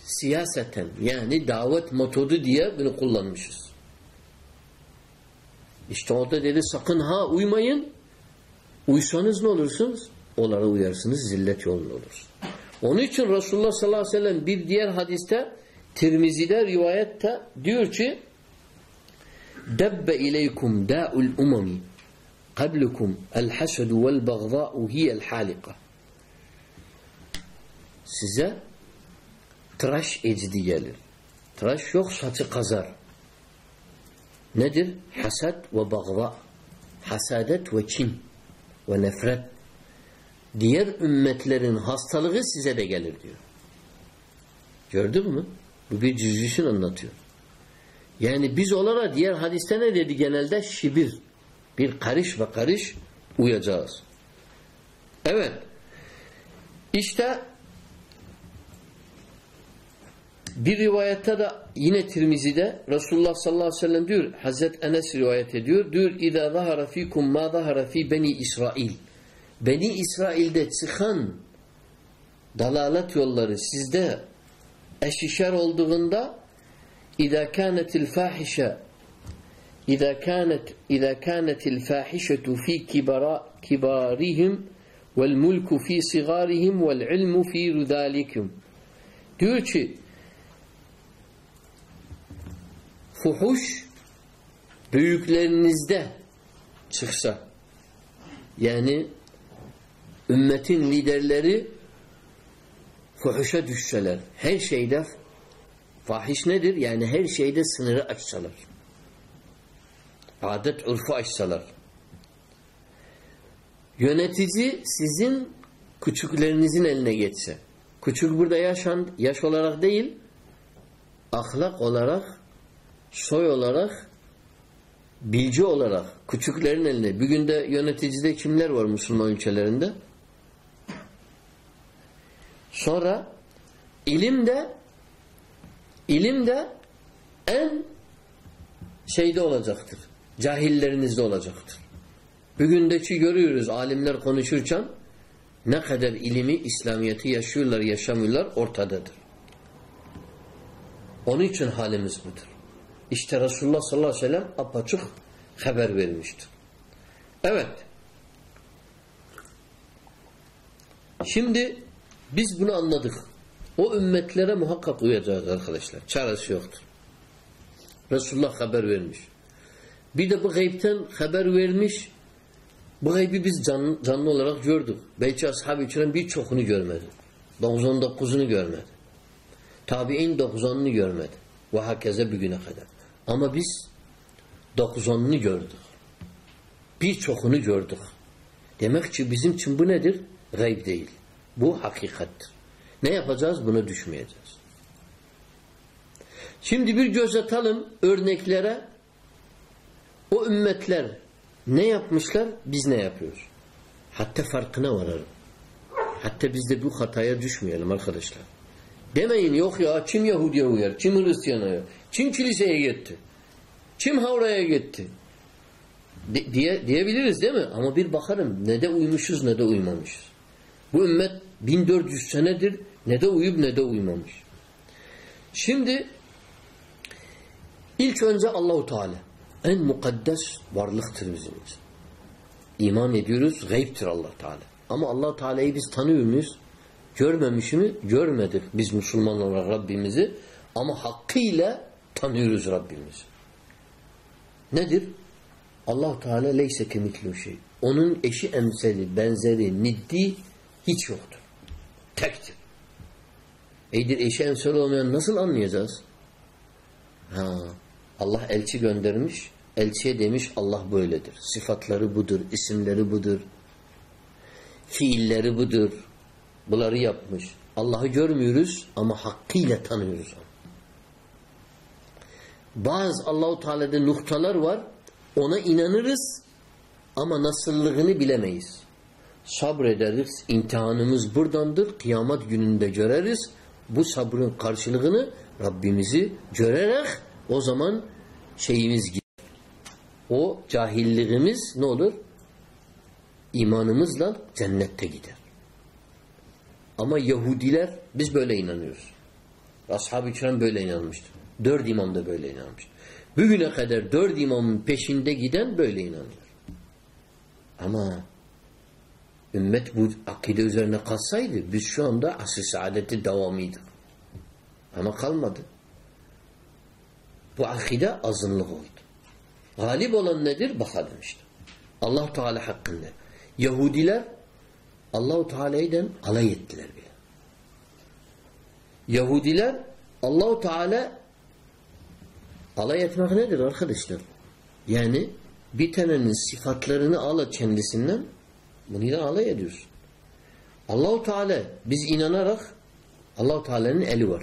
siyaseten yani davet metodu diye bunu kullanmışız. İşte orada dedi sakın ha uymayın. Uysanız ne olursunuz? Onlara uyarsınız zillet yolunda olursunuz. Onun için Resulullah sallallahu aleyhi ve sellem bir diğer hadiste Tirmizi'de rivayette diyor ki Debbe ileykum da'ul umami qablukum el hasedu vel bagda'u hiyel halika Size tıraş ecdi gelir. Tıraş yok saçı kazar. Nedir? Hasad ve bagda. Hasadet ve kin ve nefret. Diğer ümmetlerin hastalığı size de gelir diyor. Gördün mü? Bu bir cüzüşün anlatıyor. Yani biz olarak diğer hadiste ne dedi genelde? Şibir. Bir karış ve karış uyacağız. Evet. İşte bir rivayette de yine Tirmizi'de Resulullah sallallahu aleyhi ve sellem diyor Hazret Enes rivayet ediyor. Diyor İzâ zahara fîkum mâ zahara fî beni İsrail. Beni İsrail'de çıkan dalalet yolları sizde eşişer olduğunda İzâ kânet İzâ kânetil fâhişetu fî kibara kibarihim vel mulku fî sigârihim vel ilmu fî rudâlikum. Diyor ki fuhuş büyüklerinizde çıksa yani ümmetin liderleri fuhuşa düşseler her şeyde fahiş nedir? Yani her şeyde sınırı açsalar. Adet urfu açsalar. Yönetici sizin küçüklerinizin eline geçse. Küçük burada yaşan, yaş olarak değil, ahlak olarak soy olarak bilgi olarak küçüklerin eline bir günde yöneticide kimler var Müslüman ülkelerinde? Sonra ilim de ilim de en şeyde olacaktır. Cahillerinizde olacaktır. Bugündeki görüyoruz alimler konuşurken ne kadar ilimi, İslamiyet'i yaşıyorlar, yaşamıyorlar ortadadır. Onun için halimiz budur. İşte Resulullah sallallahu aleyhi ve sellem apaçık haber vermiştir. Evet. Şimdi biz bunu anladık. O ümmetlere muhakkak uyacağız arkadaşlar. Çaresi yoktur. Resulullah haber vermiş. Bir de bu gaybten haber vermiş. Bu gaybi biz canlı, canlı olarak gördük. Belki ashab-ı kiram birçokunu görmedi. 99'unu görmedi. Tabi'in 90'ını görmedi. Ve hakeze bir güne kadar. Ama biz 90'ını gördük. Birçokunu gördük. Demek ki bizim için bu nedir? Gayb değil. Bu hakikattir. Ne yapacağız? Buna düşmeyeceğiz. Şimdi bir göz atalım örneklere. O ümmetler ne yapmışlar? Biz ne yapıyoruz? Hatta farkına varalım. Hatta biz de bu hataya düşmeyelim arkadaşlar. Demeyin yok ya kim Yahudi'ye uyar, kim Hristiyan'a uyar, kim kiliseye gitti, kim havraya gitti de, diye, diyebiliriz değil mi? Ama bir bakarım ne de uymuşuz ne de uymamışız. Bu ümmet 1400 senedir ne de uyup ne de uymamış. Şimdi ilk önce Allahu Teala en mukaddes varlıktır bizim için. İman ediyoruz, gaybtir Allah Teala. Ama Allah Teala'yı biz tanıyor muyuz? Görmemiş mi? Görmedik biz Müslüman olarak Rabbimizi. Ama hakkıyla tanıyoruz Rabbimizi. Nedir? allah Teala leyse kemitlu şey. Onun eşi emseli, benzeri, niddi hiç yoktur. Tektir. Eydir eşi emseli olmayan nasıl anlayacağız? Ha, Allah elçi göndermiş. Elçiye demiş Allah böyledir. Sıfatları budur, isimleri budur. Fiilleri budur. Bunları yapmış. Allah'ı görmüyoruz ama hakkıyla tanıyoruz onu. Bazı Allahu Teala'da noktalar var. Ona inanırız ama nasıllığını bilemeyiz. Sabrederiz. İmtihanımız buradandır. Kıyamet gününde göreriz. Bu sabrın karşılığını Rabbimizi görerek o zaman şeyimiz gider. O cahilliğimiz ne olur? İmanımızla cennette gider. Ama Yahudiler biz böyle inanıyoruz. Ashab-ı kiram böyle inanmıştır. Dört imam da böyle inanmış. Bugüne kadar dört imamın peşinde giden böyle inanıyor. Ama ümmet bu akide üzerine kalsaydı biz şu anda asr-ı saadeti devamıydık. Ama kalmadı. Bu akide azınlık oldu. Galip olan nedir? Bakalım işte. Allah Teala hakkında. Yahudiler Allahu Teala'yla alay ettiler bile. Yahudiler Allahu Teala alay etmek nedir arkadaşlar? Yani bir tanenin sıfatlarını al kendisinden bunu da alay ediyorsun. Allahu Teala biz inanarak Allahu Teala'nın eli var.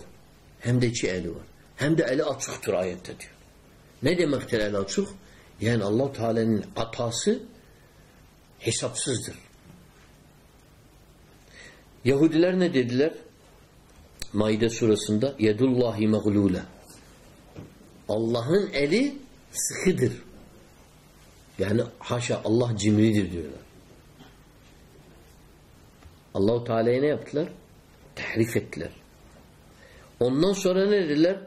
Hem de iki eli var. Hem de eli açıktır ayette diyor. Ne demektir eli açık? Yani Allah Teala'nın atası hesapsızdır. Yahudiler ne dediler? Maide surasında yedullahi mağlule. Allah'ın eli sıkıdır. Yani haşa Allah cimridir diyorlar. Allahu Teala'ya ne yaptılar? Tahrif ettiler. Ondan sonra ne dediler?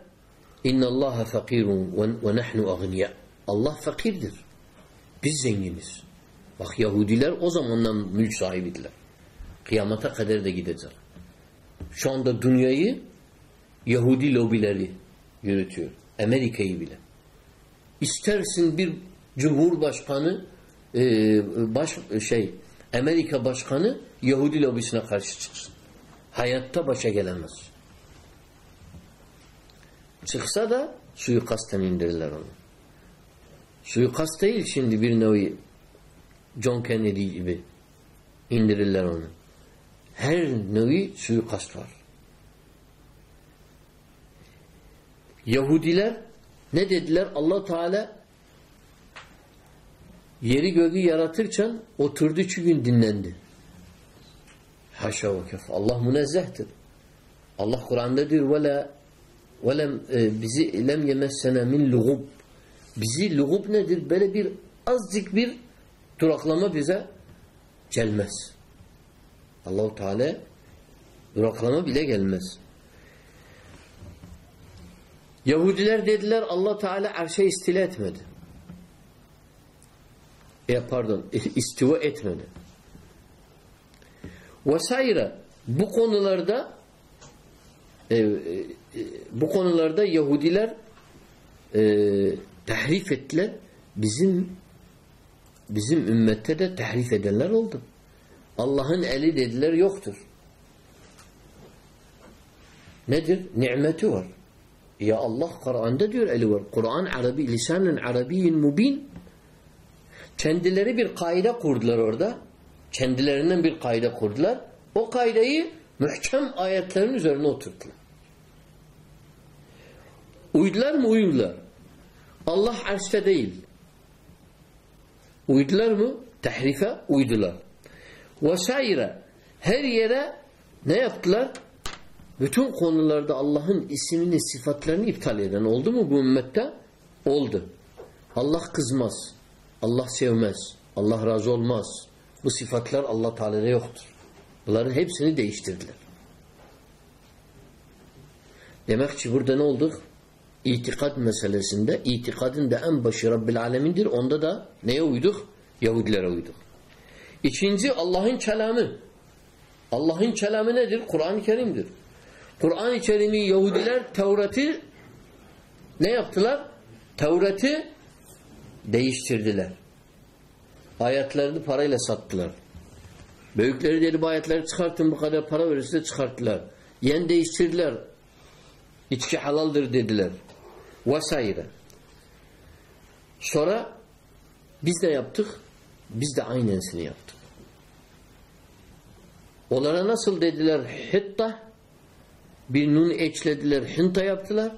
İnna Allah fakirun ve nahnu agniya. Allah fakirdir. Biz zenginiz. Bak Yahudiler o zamandan mülk sahibidiler. Kıyamata kadar da gidecek. Şu anda dünyayı Yahudi lobileri yürütüyor. Amerika'yı bile. İstersin bir cumhurbaşkanı e, baş şey Amerika başkanı Yahudi lobisine karşı çıksın. Hayatta başa gelemez. Çıksa da suikastten indirirler onu. Suikast değil şimdi bir nevi John Kennedy gibi indirirler onu her nevi suikast var. Yahudiler ne dediler? Allah Teala yeri göğü yaratırken oturdu üç gün dinlendi. Haşa ve kef. Allah münezzehtir. Allah Kur'an'da diyor ve la velem e, bizi lem yemessene min lugub. Bizi lugub nedir? Böyle bir azıcık bir duraklama bize gelmez. Allahu Teala duraklama bile gelmez. Yahudiler dediler Allah Teala arşa istila etmedi. E pardon, istiva etmedi. Vesaire bu konularda e, e, bu konularda Yahudiler e, tahrif ettiler. Bizim bizim ümmette de tahrif edenler oldu. Allah'ın eli dediler yoktur. Nedir? Nimeti var. Ya Allah Kur'an'da diyor eli var. Kur'an Arabi, lisanın Arabiyyin mubin. Kendileri bir kaide kurdular orada. Kendilerinden bir kaide kurdular. O kaideyi mühkem ayetlerin üzerine oturttular. Uydular mı? Uydular. Allah arşta değil. Uydular mı? Tehrife uydular. Vesaire. Her yere ne yaptılar? Bütün konularda Allah'ın ismini, sıfatlarını iptal eden oldu mu bu ümmette? Oldu. Allah kızmaz. Allah sevmez. Allah razı olmaz. Bu sıfatlar Allah Teala'da yoktur. Bunların hepsini değiştirdiler. Demek ki burada ne olduk? İtikad meselesinde itikadın da en başı Rabbil Alemin'dir. Onda da neye uyduk? Yahudilere uyduk. İkinci Allah'ın kelamı. Allah'ın kelamı nedir? Kur'an-ı Kerim'dir. Kur'an-ı Kerim'i Yahudiler Tevrat'ı ne yaptılar? Tevrat'ı değiştirdiler. Ayetlerini parayla sattılar. Büyükleri dedi bu ayetleri çıkartın bu kadar para verirse çıkarttılar. Yen değiştirdiler. İçki halaldır dediler. Vesaire. Sonra biz ne yaptık? Biz de aynısını yaptık. Onlara nasıl dediler? Hitta bir nun eklediler, hinta yaptılar.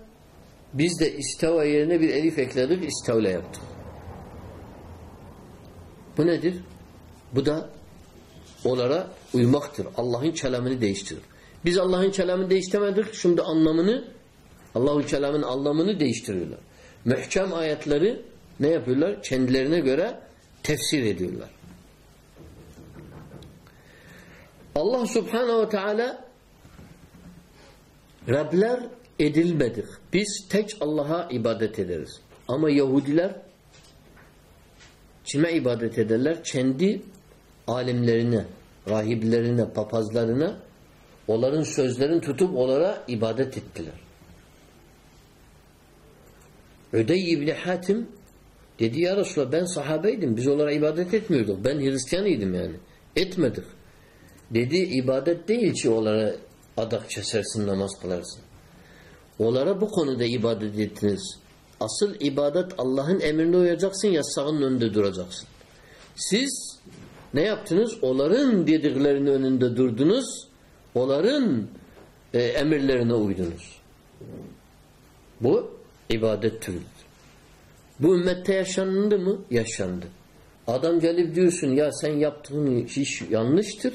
Biz de isteva yerine bir elif ekledik, istavle yaptık. Bu nedir? Bu da onlara uymaktır. Allah'ın kelamını değiştirir. Biz Allah'ın kelamını değiştirmedik. Şimdi anlamını Allah'ın kelamının anlamını değiştiriyorlar. Mühkem ayetleri ne yapıyorlar? Kendilerine göre tefsir ediyorlar. Allah subhanehu ve teala Rabler edilmedik. Biz tek Allah'a ibadet ederiz. Ama Yahudiler kime ibadet ederler? Kendi alimlerine, rahiplerine, papazlarına onların sözlerini tutup onlara ibadet ettiler. Ödey İbni Hatim dedi ya Resulallah ben sahabeydim. Biz onlara ibadet etmiyorduk. Ben Hristiyanıydım yani. Etmedik. Dedi ibadet değil ki onlara adak kesersin, namaz kılarsın. Onlara bu konuda ibadet ettiniz. Asıl ibadet Allah'ın emrine uyacaksın, yasağının önünde duracaksın. Siz ne yaptınız? Onların dediklerinin önünde durdunuz. Onların e, emirlerine uydunuz. Bu ibadet türüdür. Bu ümmette yaşandı mı? Yaşandı. Adam gelip diyorsun ya sen yaptığın iş yanlıştır.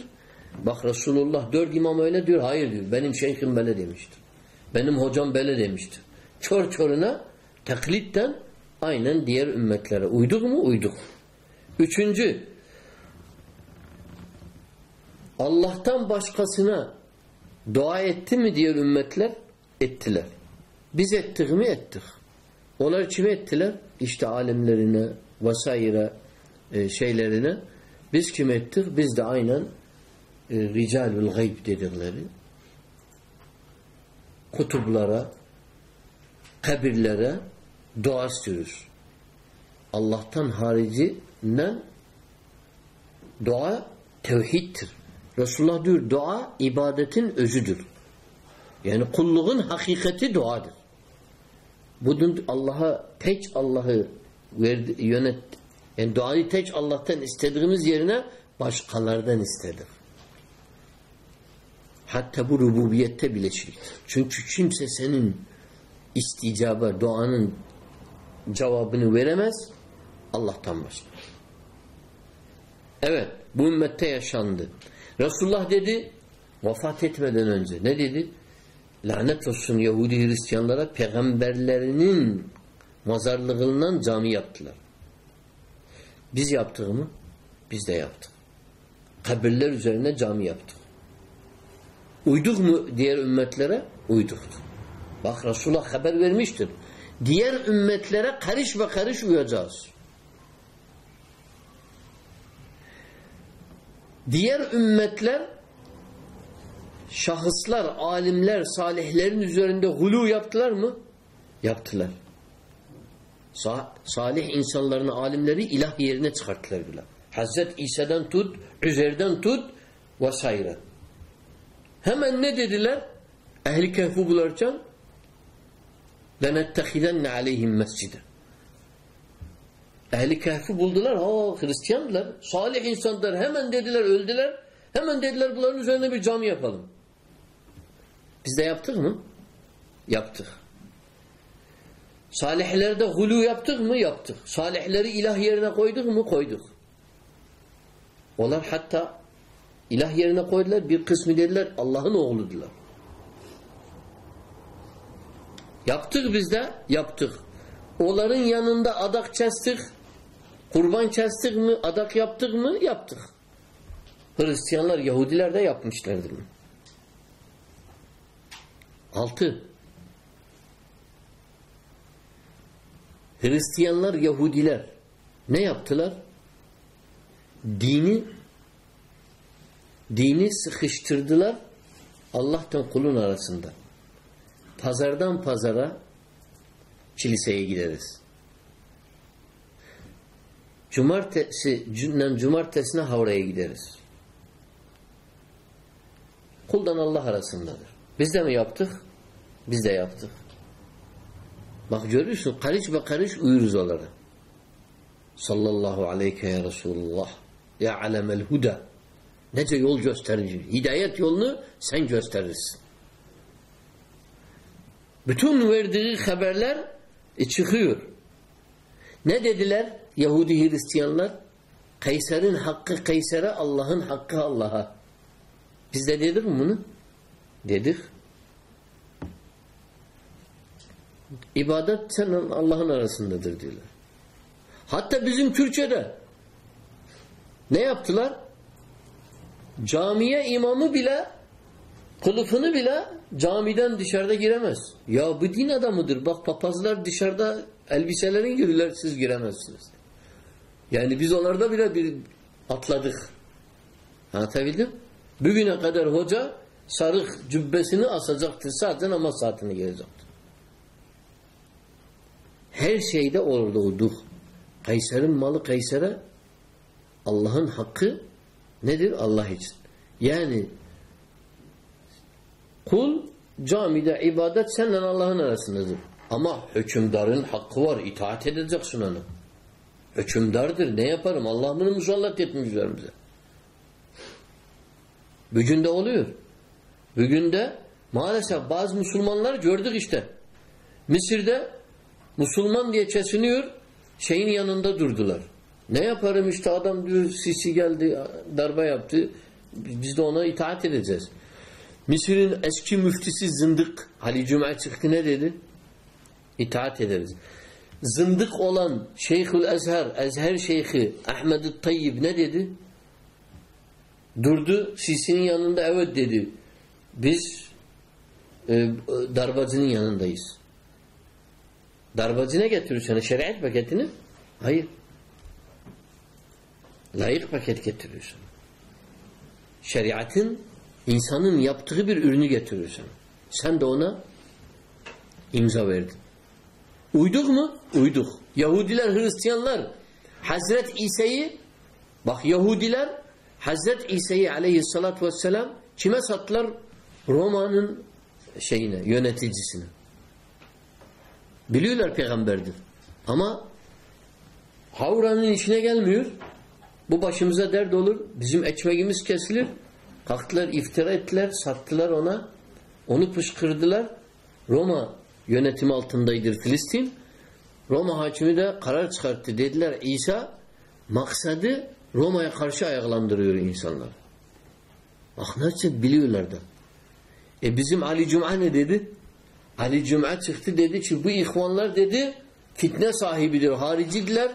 Bak Resulullah dört imam öyle diyor. Hayır diyor. Benim şeyhim böyle demiştir. Benim hocam böyle demiştir. Çor çoruna taklitten aynen diğer ümmetlere. Uyduk mu? Uyduk. Üçüncü Allah'tan başkasına dua etti mi diğer ümmetler? Ettiler. Biz ettik mi? Ettik. Onlar kime ettiler? İşte alimlerine vesaire e, şeylerine. Biz kim ettik? Biz de aynen e, ricalül gayb dedikleri kutuplara kabirlere dua istiyoruz. Allah'tan haricinden dua tevhiddir. Resulullah diyor dua ibadetin özüdür. Yani kulluğun hakikati duadır. Bunun Allah'a tek Allah'ı yönet yani duayı tek Allah'tan istediğimiz yerine başkalardan istedik. Hatta bu rububiyette bile şirktir. Çünkü kimse senin isticaba, duanın cevabını veremez Allah'tan başka. Evet, bu ümmette yaşandı. Resulullah dedi, vefat etmeden önce ne dedi? Lanet olsun Yahudi Hristiyanlara peygamberlerinin mazarlığından cami yaptılar. Biz yaptık mı? Biz de yaptık. Kabirler üzerine cami yaptık. Uyduk mu diğer ümmetlere? Uyduk. Bak Resulullah haber vermiştir. Diğer ümmetlere karış ve karış uyacağız. Diğer ümmetler şahıslar, alimler, salihlerin üzerinde hulu yaptılar mı? Yaptılar. Sa salih insanların alimleri ilah yerine çıkarttılar bile. Hazret İsa'dan tut, Üzer'den tut vesaire. Hemen ne dediler? Ehli kehfi bularken لَنَتَّخِذَنَّ عَلَيْهِمْ مَسْجِدًا Ehli kehfi buldular. Ha Hristiyanlar. Salih insanlar. Hemen dediler öldüler. Hemen dediler bunların üzerine bir cami yapalım. Biz de yaptık mı? Yaptık. Salihlerde hulu yaptık mı? Yaptık. Salihleri ilah yerine koyduk mu? Koyduk. Onlar hatta ilah yerine koydular. Bir kısmı dediler Allah'ın oğludular. Yaptık biz de? Yaptık. Onların yanında adak kestik. Kurban kestik mi? Adak yaptık mı? Yaptık. Hristiyanlar, Yahudiler de yapmışlardır. Altı. Hristiyanlar, Yahudiler ne yaptılar? Dini dini sıkıştırdılar Allah'tan kulun arasında. Pazardan pazara kiliseye gideriz. Cumartesi, cumartesine havraya gideriz. Kuldan Allah arasındadır. Biz de mi yaptık? Biz de yaptık. Bak görüyorsun karış ve karış uyuruz onlara. Sallallahu aleyke ya Resulullah. Ya alemel huda. Nece yol gösterici. Hidayet yolunu sen gösterirsin. Bütün verdiği haberler e, çıkıyor. Ne dediler Yahudi Hristiyanlar? Kayser'in hakkı Kayser'e, Allah'ın hakkı Allah'a. Biz de dedik mi bunu? Dedik. İbadet senin Allah'ın arasındadır diyorlar. Hatta bizim Türkçe'de ne yaptılar? Camiye imamı bile kılıfını bile camiden dışarıda giremez. Ya bu din adamıdır. Bak papazlar dışarıda elbiselerin giriyorlar siz giremezsiniz. Yani biz onlarda bile bir atladık. Anlatabildim? Bugüne kadar hoca sarık cübbesini asacaktır. Sadece namaz saatini gelecektir. Her şeyde olduk. Kayser'in malı Kayser'e Allah'ın hakkı nedir? Allah için. Yani kul camide ibadet seninle Allah'ın arasındadır. Ama hükümdarın hakkı var. İtaat edeceksin ona. Hükümdardır. Ne yaparım? Allah bunu musallat etmiş üzerimize. Bugün de oluyor. Bugün de maalesef bazı Müslümanlar gördük işte. Mısır'da Müslüman diye çesiniyor şeyin yanında durdular. Ne yaparım işte adam diyor sisi geldi darbe yaptı. Biz de ona itaat edeceğiz. Mısır'ın eski müftisi zındık Ali Cuma çıktı ne dedi? İtaat ederiz. Zındık olan Şeyhül Ezher, Ezher Şeyhi Ahmed Tayyib ne dedi? Durdu Sisi'nin yanında evet dedi. Biz e, darbacının yanındayız. Darbacı ne getiriyor sana? Şeriat paketini? Hayır. Layık paket getiriyor sana. Şeriatın insanın yaptığı bir ürünü getiriyor sana. Sen de ona imza verdin. Uyduk mu? Uyduk. Yahudiler, Hristiyanlar Hazret İsa'yı bak Yahudiler Hazret İsa'yı aleyhissalatü vesselam kime sattılar? Roma'nın şeyine, yöneticisine. Biliyorlar peygamberdir. Ama Havra'nın işine gelmiyor. Bu başımıza dert olur. Bizim ekmeğimiz kesilir. Kalktılar, iftira ettiler, sattılar ona. Onu pışkırdılar. Roma yönetimi altındaydır Filistin. Roma hakimi de karar çıkarttı. Dediler İsa maksadı Roma'ya karşı ayaklandırıyor insanlar. Bak nasıl biliyorlar da. E bizim Ali Cuma ne dedi? Ali Cuma çıktı dedi ki bu ihvanlar dedi fitne sahibidir. Haricidiler.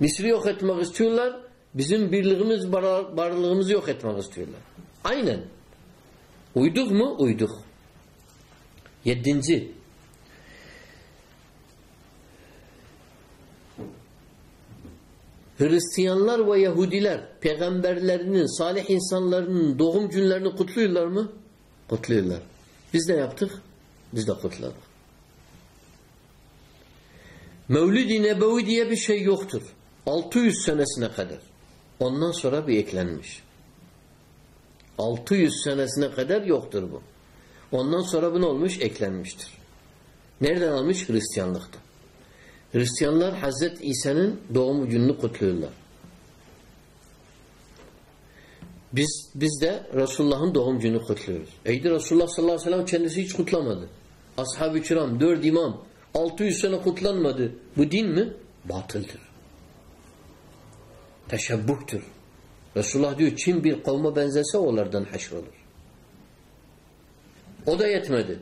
Mısır'ı yok etmek istiyorlar. Bizim birliğimiz, varlığımızı yok etmek istiyorlar. Aynen. Uyduk mu? Uyduk. Yedinci. Hristiyanlar ve Yahudiler peygamberlerinin, salih insanların doğum günlerini kutluyorlar mı? Kutluyorlar. Biz de yaptık. Biz de kutladık. Mevlid-i Nebevi diye bir şey yoktur. 600 senesine kadar. Ondan sonra bir eklenmiş. 600 senesine kadar yoktur bu. Ondan sonra bu ne olmuş? Eklenmiştir. Nereden almış? Hristiyanlıkta. Hristiyanlar Hazreti İsa'nın doğum gününü kutluyorlar. Biz biz de Resulullah'ın doğum gününü kutluyoruz. Eydi Resulullah sallallahu aleyhi ve sellem kendisi hiç kutlamadı. Ashab-ı kiram, dört imam, 600 sene kutlanmadı. Bu din mi? Batıldır. Teşebbühtür. Resulullah diyor kim bir kavme benzese onlardan haşrolur. O da yetmedi.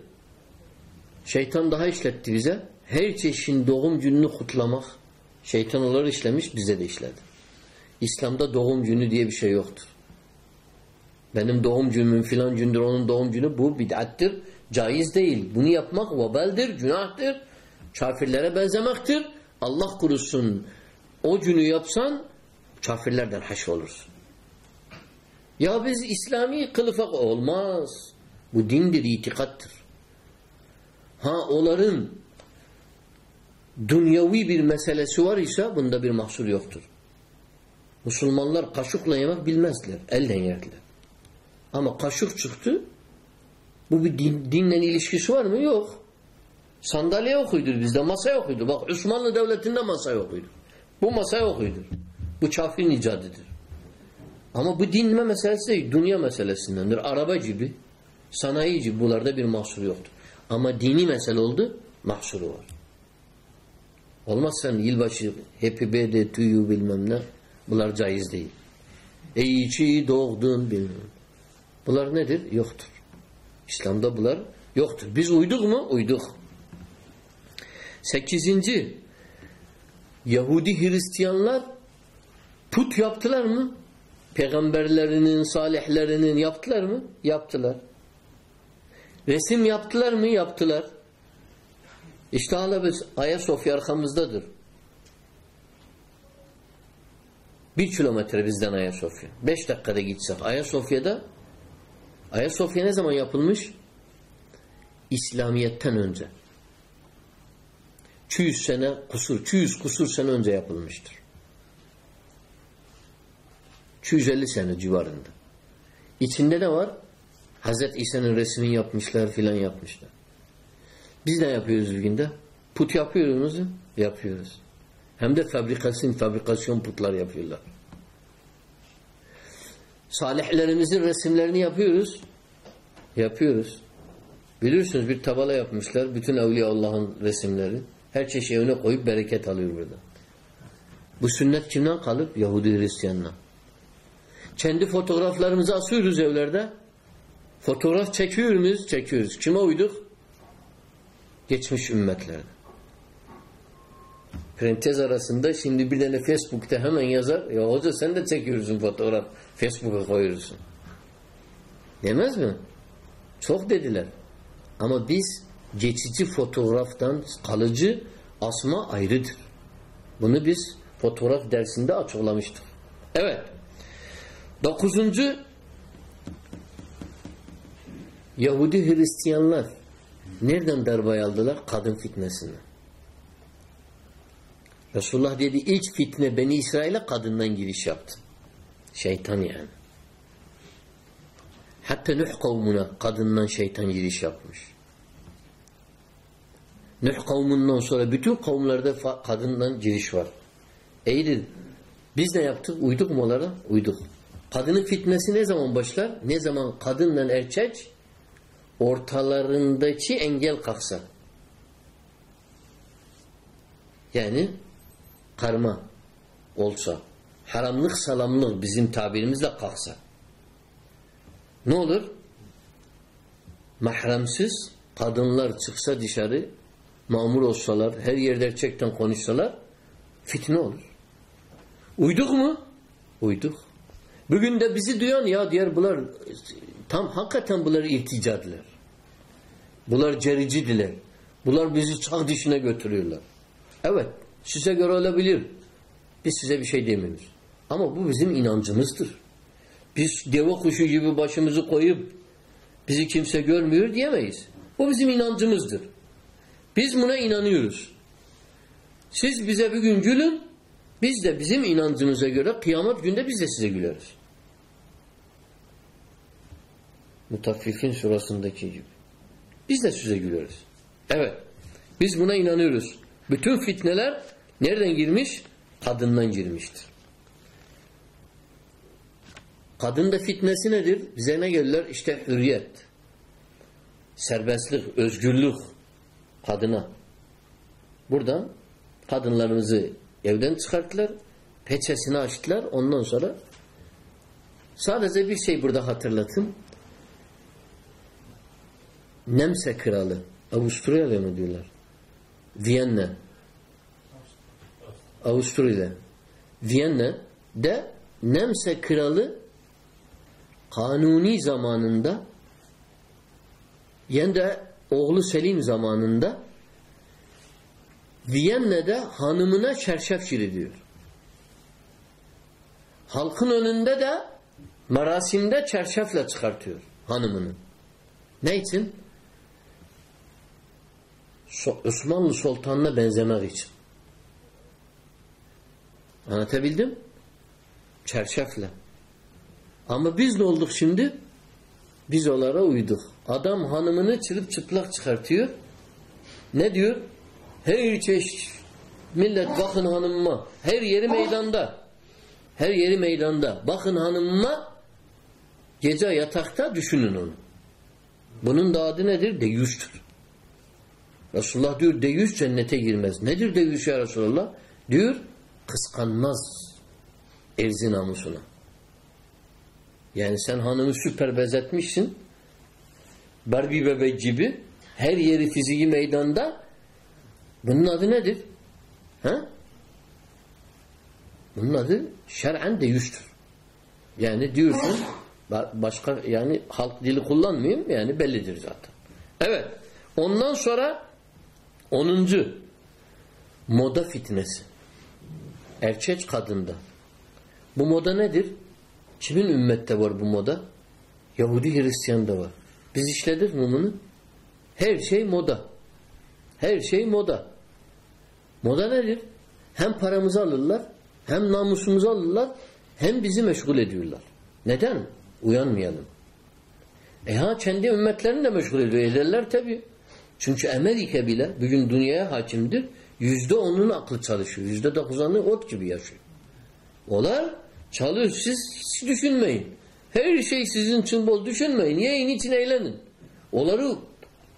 Şeytan daha işletti bize. Her çeşin doğum gününü kutlamak şeytan onları işlemiş bize de işledi. İslam'da doğum günü diye bir şey yoktur. Benim doğum günümün filan gündür onun doğum günü bu bid'attir. Caiz değil. Bunu yapmak vabaldir, günahtır. Kafirlere benzemektir. Allah kurusun o günü yapsan kafirlerden haş olursun. Ya biz İslami kılıfak olmaz. Bu dindir, itikattır. Ha onların dünyavi bir meselesi var ise bunda bir mahsur yoktur. Müslümanlar kaşıkla yemek bilmezler. Elden yerler. Ama kaşık çıktı. Bu bir din, dinle ilişkisi var mı? Yok. Sandalye yokuydu bizde. Masa yokuydu. Bak Osmanlı Devleti'nde masa yokuydu. Bu masa yokuydu. Bu kafirin icadıdır. Ama bu dinme meselesi değil. Dünya meselesindendir. Araba gibi, sanayi gibi bunlarda bir mahsur yoktur. Ama dini mesele oldu, mahsuru var. Olmaz sen yılbaşı happy birthday to you bilmem ne. Bunlar caiz değil. Ey içi doğdun bilmem. Bunlar nedir? Yoktur. İslam'da bunlar yoktur. Biz uyduk mu? Uyduk. Sekizinci Yahudi Hristiyanlar put yaptılar mı? peygamberlerinin, salihlerinin yaptılar mı? Yaptılar. Resim yaptılar mı? Yaptılar. İşte hala biz Ayasofya arkamızdadır. Bir kilometre bizden Ayasofya. Beş dakikada gitsek. Ayasofya'da Ayasofya ne zaman yapılmış? İslamiyet'ten önce. 200 sene kusur, 200 kusur sene önce yapılmıştır. 250 sene civarında. İçinde ne var? Hazreti İsa'nın resmini yapmışlar filan yapmışlar. Biz ne yapıyoruz bugün Put yapıyoruz mu? Yapıyoruz. Hem de fabrikasyon, fabrikasyon putlar yapıyorlar. Salihlerimizin resimlerini yapıyoruz. Yapıyoruz. Bilirsiniz bir tabela yapmışlar. Bütün Evliya Allah'ın resimleri. Her çeşit evine koyup bereket alıyor burada. Bu sünnet kimden kalıp? Yahudi Hristiyanlar. Kendi fotoğraflarımızı asıyoruz evlerde. Fotoğraf çekiyor muyuz? Çekiyoruz. Kime uyduk? Geçmiş ümmetlerde. Parantez arasında şimdi bir tane Facebook'ta hemen yazar. Ya hoca sen de çekiyorsun fotoğraf. Facebook'a koyuyorsun. Demez mi? Çok dediler. Ama biz geçici fotoğraftan kalıcı asma ayrıdır. Bunu biz fotoğraf dersinde açıklamıştık. Evet. Dokuzuncu Yahudi Hristiyanlar nereden darbe aldılar? Kadın fitnesinden. Resulullah dedi ilk fitne Beni İsrail'e kadından giriş yaptı. Şeytan yani. Hatta Nuh kavmuna kadından şeytan giriş yapmış. Nuh kavmundan sonra bütün kavimlerde kadından giriş var. İyidir. Biz ne yaptık? Uyduk mu onlara? Uyduk. Kadının fitnesi ne zaman başlar? Ne zaman kadınla erkek ortalarındaki engel kalksa. Yani karma olsa, haramlık salamlık bizim tabirimizle kalksa. Ne olur? Mahremsiz kadınlar çıksa dışarı mamur olsalar, her yerde erkekten konuşsalar fitne olur. Uyduk mu? Uyduk. Bugün de bizi duyan ya diğer bunlar tam hakikaten bunlar irticadiler. Bunlar cericidiler. Bunlar bizi çağ dışına götürüyorlar. Evet. Size göre olabilir. Biz size bir şey demiyoruz. Ama bu bizim inancımızdır. Biz deve kuşu gibi başımızı koyup bizi kimse görmüyor diyemeyiz. Bu bizim inancımızdır. Biz buna inanıyoruz. Siz bize bir gün gülün, biz de bizim inancımıza göre kıyamet günde biz de size güleriz. Mutaffifin surasındaki gibi. Biz de size güleriz. Evet. Biz buna inanıyoruz. Bütün fitneler nereden girmiş? Kadından girmiştir. Kadın da fitnesi nedir? Bize ne gelirler? İşte hürriyet. Serbestlik, özgürlük kadına. Buradan kadınlarımızı evden çıkarttılar. Peçesini açtılar. Ondan sonra sadece bir şey burada hatırlatın. Nemse kralı. Avusturyalı mı diyorlar? Viyana. Avusturya. Viyana de Nemse kralı kanuni zamanında yani de oğlu Selim zamanında Viyana'da hanımına çerşef diyor. Halkın önünde de merasimde çerşefle çıkartıyor hanımını. Ne için? Osmanlı sultanına benzemek için. Anlatabildim? Çerşefle. Ama biz ne olduk şimdi? Biz onlara uyduk. Adam hanımını çırıp çıplak çıkartıyor. Ne diyor? Her çeşit millet bakın hanımıma. Her yeri meydanda. Her yeri meydanda. Bakın hanımıma gece yatakta düşünün onu. Bunun da adı nedir? Deyüstür. Resulullah diyor deyüz cennete girmez. Nedir deyüz ya Resulullah? Diyor kıskanmaz erzi namusuna. Yani sen hanımı süper bezetmişsin. Barbie bebek gibi her yeri fiziği meydanda bunun adı nedir? Ha? Bunun adı şer'en deyüştür. Yani diyorsun ba- başka yani halk dili kullanmayayım yani bellidir zaten. Evet. Ondan sonra onuncu moda fitnesi. Erkek kadında. Bu moda nedir? Kimin ümmette var bu moda? Yahudi Hristiyan da var. Biz işledik mi bunu? Her şey moda. Her şey moda. Moda nedir? Hem paramızı alırlar, hem namusumuzu alırlar, hem bizi meşgul ediyorlar. Neden? Uyanmayalım. E ha kendi ümmetlerini de meşgul ediyor. Ederler tabi. Çünkü Amerika bile bugün dünyaya hakimdir. Yüzde onun aklı çalışıyor. Yüzde dokuzanı ot gibi yaşıyor. Olar çalıyor. Siz hiç düşünmeyin. Her şey sizin için bol düşünmeyin. Yiyin için eğlenin. Onları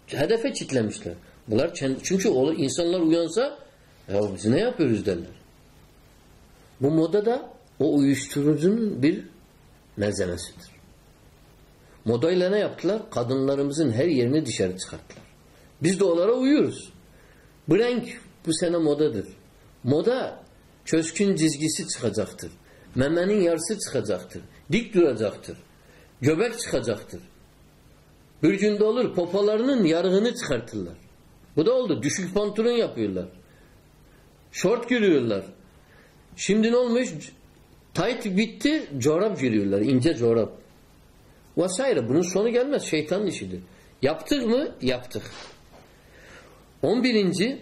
hedefe çitlemişler. Bunlar çünkü insanlar uyansa ya biz ne yapıyoruz derler. Bu moda da o uyuşturucunun bir malzemesidir. Modayla ne yaptılar? Kadınlarımızın her yerini dışarı çıkarttılar. Biz de onlara uyuyoruz. Bu bu sene modadır. Moda köşkün çizgisi çıkacaktır. Memenin yarısı çıkacaktır. Dik duracaktır. Göbek çıkacaktır. Bir günde olur popolarının yarığını çıkartırlar. Bu da oldu. Düşük pantolon yapıyorlar. Şort giriyorlar. Şimdi ne olmuş? Tayt bitti, çorap giriyorlar. ince çorap. Vesaire. Bunun sonu gelmez. Şeytanın işidir. Yaptık mı? Yaptık. On birinci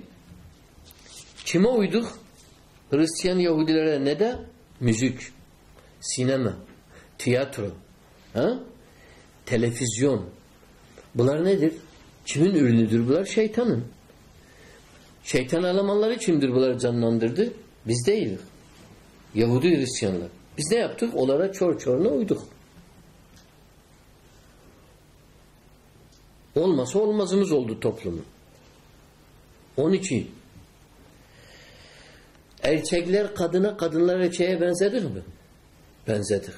kime uyduk? Hristiyan Yahudilere ne de? Müzik, sinema, tiyatro, ha? televizyon. Bunlar nedir? Kimin ürünüdür bunlar? Şeytanın. Şeytan elemanları kimdir bunları canlandırdı? Biz değiliz. Yahudi Hristiyanlar. Biz ne yaptık? Onlara çor çoruna uyduk. Olmasa olmazımız oldu toplumun. 12. Erkekler kadına, kadınlar erkeğe benzedir mi? Benzedik.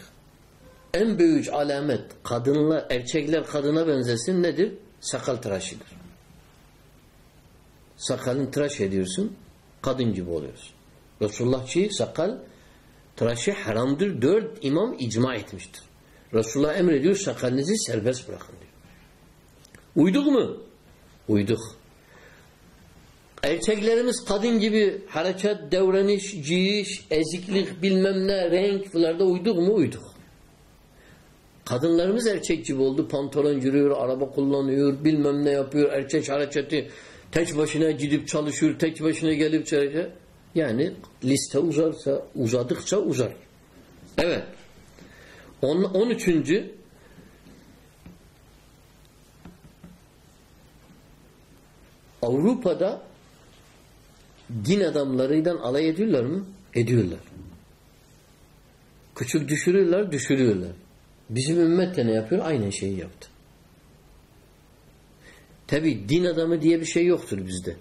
En büyük alamet kadınlar, erkekler kadına benzesin nedir? Sakal tıraşıdır. Sakalını tıraş ediyorsun, kadın gibi oluyorsun. Resulullah ki sakal tıraşı haramdır. Dört imam icma etmiştir. Resulullah emrediyor sakalınızı serbest bırakın diyor. Uyduk mu? Uyduk. Erkeklerimiz kadın gibi hareket, devreniş, giyiş, eziklik, bilmem ne, renk bunlarda uyduk mu? Uyduk. Kadınlarımız erkek gibi oldu. Pantolon giriyor, araba kullanıyor, bilmem ne yapıyor. Erkek hareketi tek başına gidip çalışıyor, tek başına gelip çalışıyor. Yani liste uzarsa, uzadıkça uzar. Evet. On, on üçüncü Avrupa'da din adamlarıyla alay ediyorlar mı? Ediyorlar. Küçük düşürüyorlar, düşürüyorlar. Bizim ümmet de ne yapıyor? Aynı şeyi yaptı. Tabi din adamı diye bir şey yoktur bizde.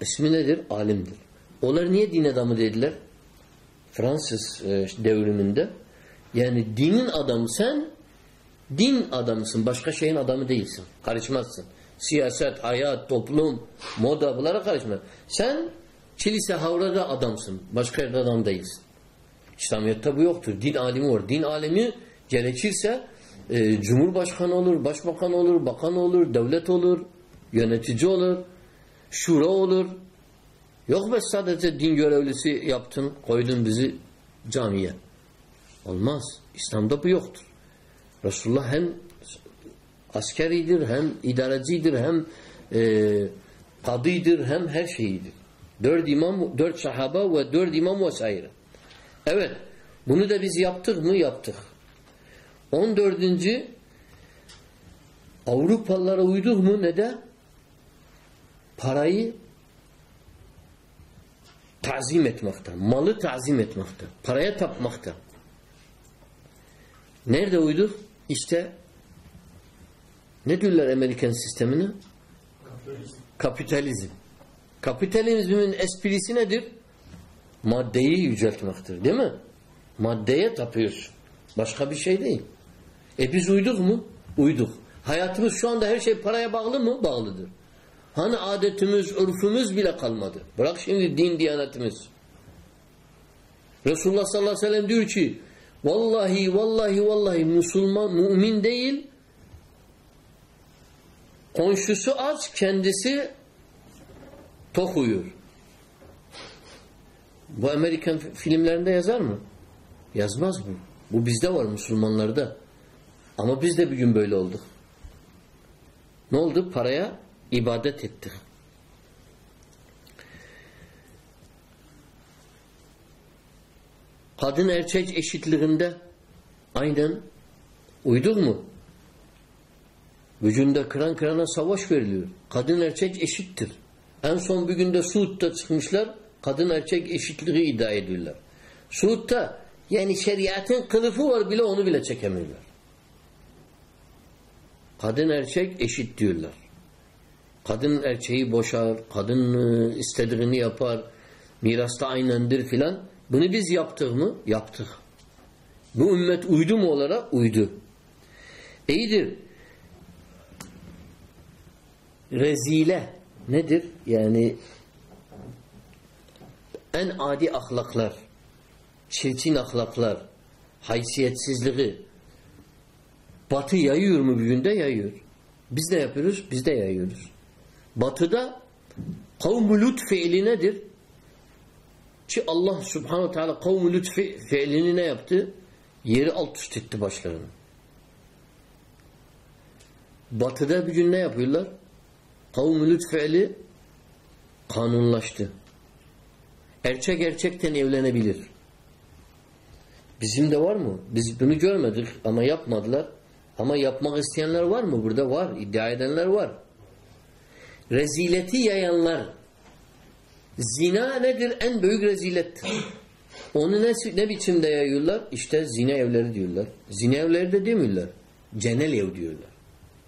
İsmi nedir? Alimdir. Onlar niye din adamı dediler? Fransız e, devriminde yani dinin adamı sen din adamısın. Başka şeyin adamı değilsin. Karışmazsın. Siyaset, hayat, toplum, moda bunlara karışma. Sen kilise havrada adamsın. Başka yerde adam değilsin. İslamiyet'te bu yoktur. Din alimi var. Din alimi gerekirse e, cumhurbaşkanı olur, başbakan olur, bakan olur, devlet olur, yönetici olur, şura olur. Yok be sadece din görevlisi yaptın, koydun bizi camiye. Olmaz. İslam'da bu yoktur. Resulullah hem askeridir, hem idarecidir, hem e, kadıdır, hem her şeyidir. Dört imam, dört sahaba ve dört imam vesaire. Evet. Bunu da biz yaptık mı? Yaptık. On dördüncü Avrupalılara uyduk mu? Ne de? Parayı tazim etmekte. Malı tazim etmekte. Paraya tapmakta. Nerede uyduk? İşte ne diyorlar Amerikan sistemine? Kapitalizm. Kapitalizm. Kapitalizmin esprisi nedir? Maddeyi yüceltmektir. Değil mi? Maddeye tapıyorsun. Başka bir şey değil. E biz uyduk mu? Uyduk. Hayatımız şu anda her şey paraya bağlı mı? Bağlıdır. Hani adetimiz, örfümüz bile kalmadı. Bırak şimdi din diyanetimiz. Resulullah sallallahu aleyhi ve sellem diyor ki Vallahi vallahi vallahi Müslüman mümin değil. Komşusu aç, kendisi tok uyur. Bu Amerikan filmlerinde yazar mı? Yazmaz bu. Bu bizde var Müslümanlarda. Ama biz de bir gün böyle olduk. Ne oldu? Paraya ibadet ettik. Kadın erkek eşitliğinde aynen uyduk mu? Vücunda kıran kırana savaş veriliyor. Kadın erkek eşittir. En son bir günde Suud'da çıkmışlar. Kadın erkek eşitliği iddia ediyorlar. Suud'da yani şeriatın kılıfı var bile onu bile çekemiyorlar. Kadın erkek eşit diyorlar. Kadın erkeği boşar, kadın e, istediğini yapar, mirasta aynendir filan. Bunu biz yaptık mı? Yaptık. Bu ümmet uydu mu olarak? Uydu. İyidir. Rezile nedir? Yani en adi ahlaklar, çirkin ahlaklar, haysiyetsizliği batı yayıyor mu bir günde? Yayıyor. Biz de yapıyoruz, biz de yayıyoruz. Batıda kavm-ı lut fiili nedir? Ki Allah subhanahu teala kavm-ı lut fiilini ne yaptı? Yeri alt üst etti başlarını. Batıda bir gün ne yapıyorlar? Kavm-ı lut fiili kanunlaştı. Erkek erkekten evlenebilir. Bizim de var mı? Biz bunu görmedik ama yapmadılar. Ama yapmak isteyenler var mı? Burada var. İddia edenler var. Rezileti yayanlar. Zina nedir? En büyük rezilettir. Onu ne, ne biçimde yayıyorlar? İşte zina evleri diyorlar. Zina evleri de demiyorlar. Cenel ev diyorlar.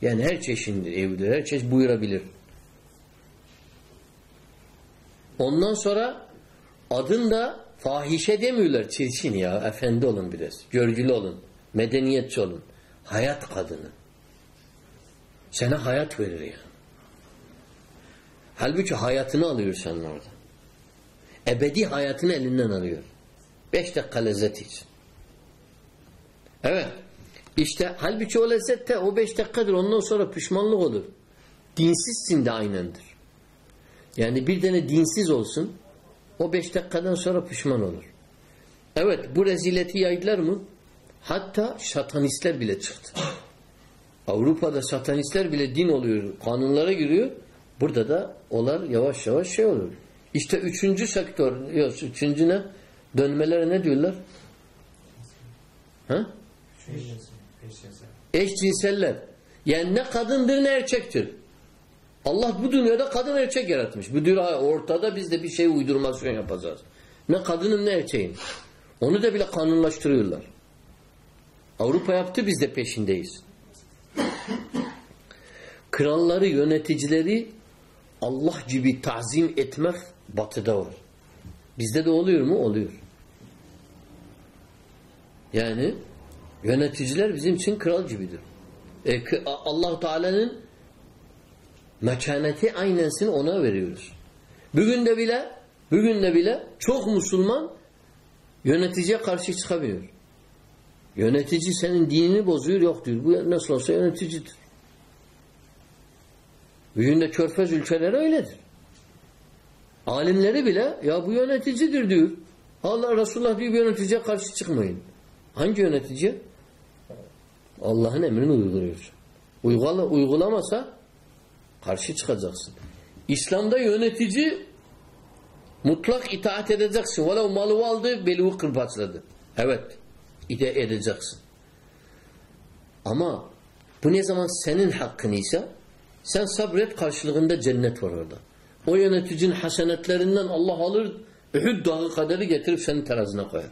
Yani her çeşit evdir. Her çeşit buyurabilir. Ondan sonra adın da fahişe demiyorlar. Çirkin ya. Efendi olun biraz. Görgülü olun. Medeniyetçi olun. Hayat kadını. Sana hayat verir ya. Halbuki hayatını alıyor senin orada. Ebedi hayatını elinden alıyor. Beş dakika lezzet için. Evet. İşte halbuki o lezzet de o beş dakikadır. Ondan sonra pişmanlık olur. Dinsizsin de aynendir. Yani bir tane dinsiz olsun o beş dakikadan sonra pişman olur. Evet bu rezileti yaydılar mı? Hatta satanistler bile çıktı. Avrupa'da satanistler bile din oluyor, kanunlara giriyor. Burada da olar yavaş yavaş şey olur. İşte üçüncü sektör, yok üçüncü ne? Dönmelere ne diyorlar? Ha? Eşcinseller. Yani ne kadındır ne erkektir. Allah bu dünyada kadın erkek yaratmış. Bu dünya ortada biz de bir şey uydurmasyon yapacağız. Ne kadının ne erkeğin. Onu da bile kanunlaştırıyorlar. Avrupa yaptı biz de peşindeyiz. Kralları, yöneticileri Allah gibi tazim etmek batıda var. Bizde de oluyor mu? Oluyor. Yani yöneticiler bizim için kral gibidir. E, allah Teala'nın mekaneti aynensini ona veriyoruz. Bugün de bile bugün de bile çok Müslüman yöneticiye karşı çıkamıyor. Yönetici senin dinini bozuyor yok diyor. Bu nasıl olsa yöneticidir. Bugün de körfez ülkeleri öyledir. Alimleri bile ya bu yöneticidir diyor. Allah Resulullah diyor bir yöneticiye karşı çıkmayın. Hangi yönetici? Allah'ın emrini uyguluyor. Uygula, uygulamasa karşı çıkacaksın. İslam'da yönetici mutlak itaat edeceksin. Velev malı aldı, beluğu kırbaçladı. Evet. İde edeceksin. Ama bu ne zaman senin hakkın ise sen sabret karşılığında cennet var orada. O yöneticinin hasenetlerinden Allah alır Uhud dağı kadarı getirip senin terazine koyar.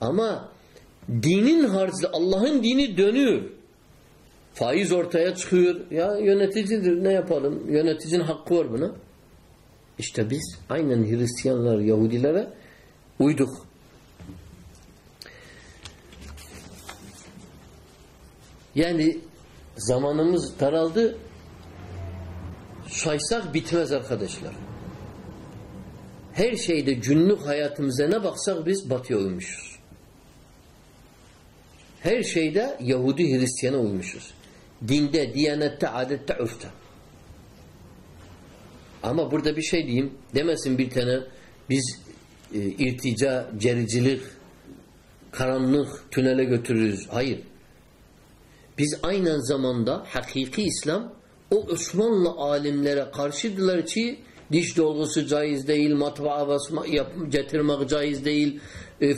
Ama dinin harcı Allah'ın dini dönüyor. Faiz ortaya çıkıyor. Ya yöneticidir ne yapalım? Yöneticinin hakkı var buna. İşte biz aynen Hristiyanlar, Yahudilere uyduk. Yani zamanımız daraldı. Saysak bitmez arkadaşlar. Her şeyde günlük hayatımıza ne baksak biz batıya uymuşuz. Her şeyde Yahudi Hristiyana uymuşuz. Dinde, diyanette, adette, ürfte. Ama burada bir şey diyeyim. Demesin bir tane biz e, irtica, gericilik, karanlık tünele götürürüz. Hayır. Biz aynı zamanda hakiki İslam o Osmanlı alimlere karşıdılar ki diş dolgusu caiz değil, matbaa basma, yap, getirmek caiz değil, e,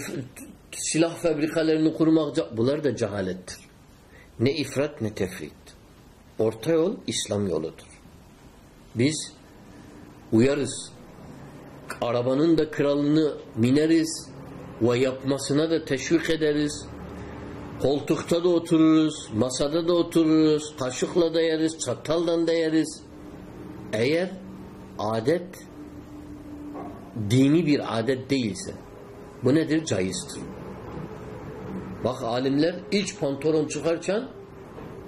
silah fabrikalarını kurmak ca bunlar da cehalettir. Ne ifrat ne tefrit. Orta yol İslam yoludur. Biz uyarız. Arabanın da kralını mineriz ve yapmasına da teşvik ederiz. Koltukta da otururuz, masada da otururuz, kaşıkla da yeriz, çataldan da yeriz. Eğer adet dini bir adet değilse bu nedir? Caizdir. Bak alimler iç pantolon çıkarken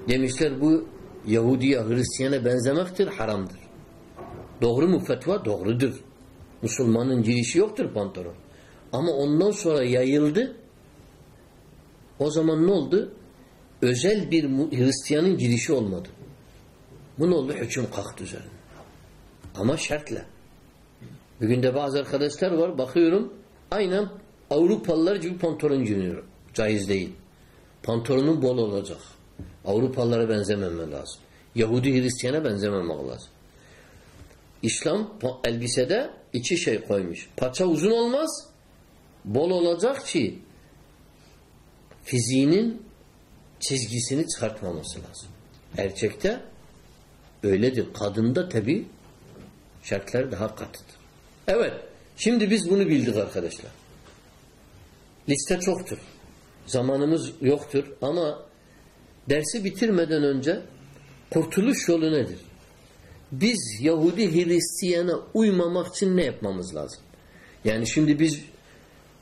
demişler bu Yahudiye, Hristiyana benzemektir, haramdır. Doğru mu fetva? Doğrudur. Müslümanın girişi yoktur pantolon. Ama ondan sonra yayıldı. O zaman ne oldu? Özel bir Hristiyanın girişi olmadı. Bu ne oldu? Hüküm kalktı üzerine. Ama şartla. Bugün de bazı arkadaşlar var. Bakıyorum aynen Avrupalılar gibi pantolon giyiniyor. Caiz değil. Pantolonun bol olacak. Avrupalılara benzememe lazım. Yahudi Hristiyana benzememek lazım. İslam elbisede iki şey koymuş. Paça uzun olmaz. Bol olacak ki fiziğinin çizgisini çıkartmaması lazım. Erkekte öyledir. Kadında tabi şartlar daha katıdır. Evet. Şimdi biz bunu bildik arkadaşlar. Liste çoktur. Zamanımız yoktur ama dersi bitirmeden önce kurtuluş yolu nedir? Biz Yahudi Hristiyana uymamak için ne yapmamız lazım? Yani şimdi biz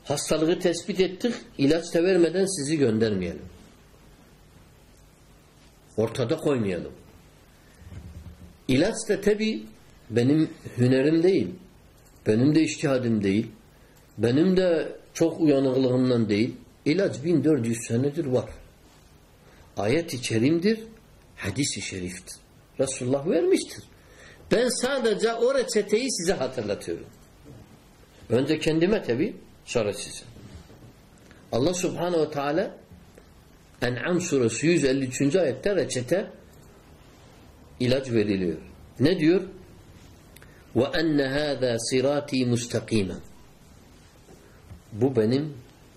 hastalığı tespit ettik, ilaç da vermeden sizi göndermeyelim. Ortada koymayalım. İlaç da tabi benim hünerim değil. Benim de iştihadim değil. Benim de çok uyanıklığımdan değil. İlaç 1400 senedir var. Ayet-i kerimdir, hadis-i şeriftir. Resulullah vermiştir. Ben sadece o reçeteyi size hatırlatıyorum. Önce kendime tabi, sonra sizin. Allah Subhanahu ve Teala En'am suresi 153. ayette reçete ilaç veriliyor. Ne diyor? Ve enne hâzâ sirâti mustakîmen. Bu benim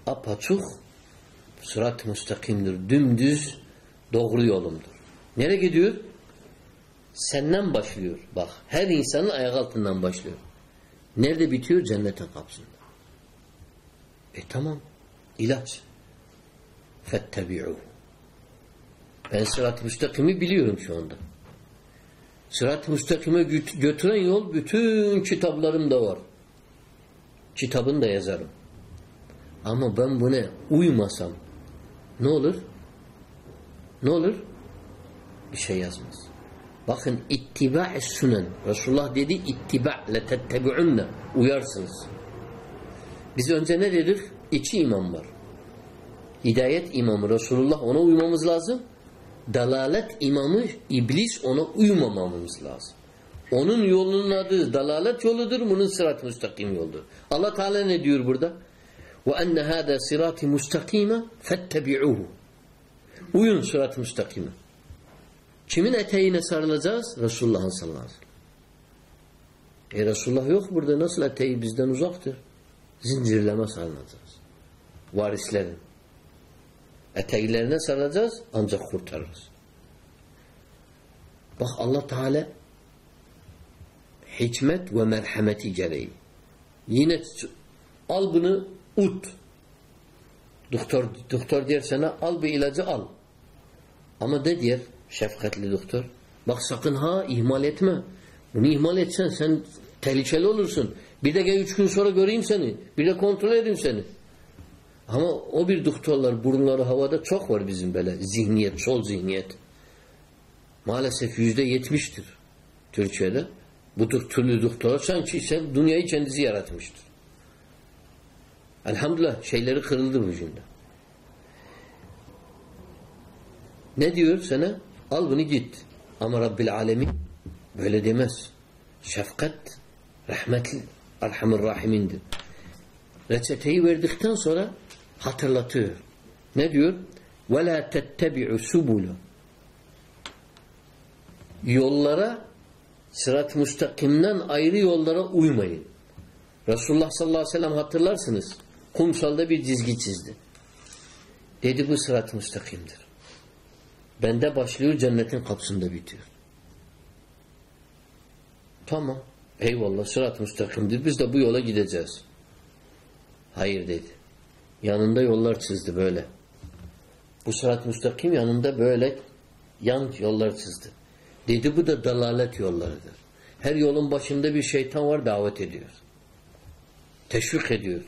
apaçuk sırat müstakimdir. Dümdüz doğru yolumdur. Nereye gidiyor? Senden başlıyor. Bak her insanın ayak altından başlıyor. Nerede bitiyor? Cennete kapsın. E tamam. İlaç. Fettebi'u. Ben sırat-ı müstakimi biliyorum şu anda. Sırat-ı müstakime götüren yol bütün kitaplarımda var. Kitabını da yazarım. Ama ben buna uymasam ne olur? Ne olur? Bir şey yazmaz. Bakın ittiba' sünen. Resulullah dedi ittiba' letettebi'unne. Uyarsınız. Biz önce ne dedik? İki imam var. Hidayet imamı Resulullah ona uymamız lazım. Dalalet imamı iblis ona uymamamız lazım. Onun yolunun adı dalalet yoludur. Bunun sırat müstakim yoldur. Allah Teala ne diyor burada? Ve enne hâdâ sirâti mustakîme fettebi'ûhû. Uyun sırat müstakime. Kimin eteğine sarılacağız? Resulullah'ın sallallahu aleyhi ve sellem. E Resulullah yok burada. Nasıl eteği bizden uzaktır? Zincirleme sarılacağız. Varislerin. Eteklerine sarılacağız ancak kurtarırız. Bak Allah Teala hikmet ve merhameti gereği. Yine al bunu ut. Doktor, doktor diyor sana al bir ilacı al. Ama ne diyor şefkatli doktor? Bak sakın ha ihmal etme. Bunu ihmal etsen sen tehlikeli olursun. Bir de gel üç gün sonra göreyim seni. Bir de kontrol edeyim seni. Ama o bir doktorlar burunları havada çok var bizim böyle zihniyet, sol zihniyet. Maalesef yüzde yetmiştir Türkiye'de. Bu türlü doktorlar sanki sen dünyayı kendisi yaratmıştır. Elhamdülillah şeyleri kırıldı vücudunda. Ne diyor sana? Al bunu git. Ama Rabbil Alemin böyle demez. Şefkat, rahmetli, Erhamur Rahimindir. Reçeteyi verdikten sonra hatırlatıyor. Ne diyor? وَلَا تَتَّبِعُ سُبُلُ Yollara sırat-ı müstakimden ayrı yollara uymayın. Resulullah sallallahu aleyhi ve sellem hatırlarsınız. Kumsalda bir çizgi çizdi. Dedi bu sırat-ı müstakimdir. Bende başlıyor cennetin kapısında bitiyor. Tamam. Eyvallah sırat-ı müstakimdir. Biz de bu yola gideceğiz. Hayır dedi. Yanında yollar çizdi böyle. Bu sırat-ı müstakim yanında böyle yan yollar çizdi. Dedi bu da dalalet yollarıdır. Her yolun başında bir şeytan var davet ediyor. Teşvik ediyor.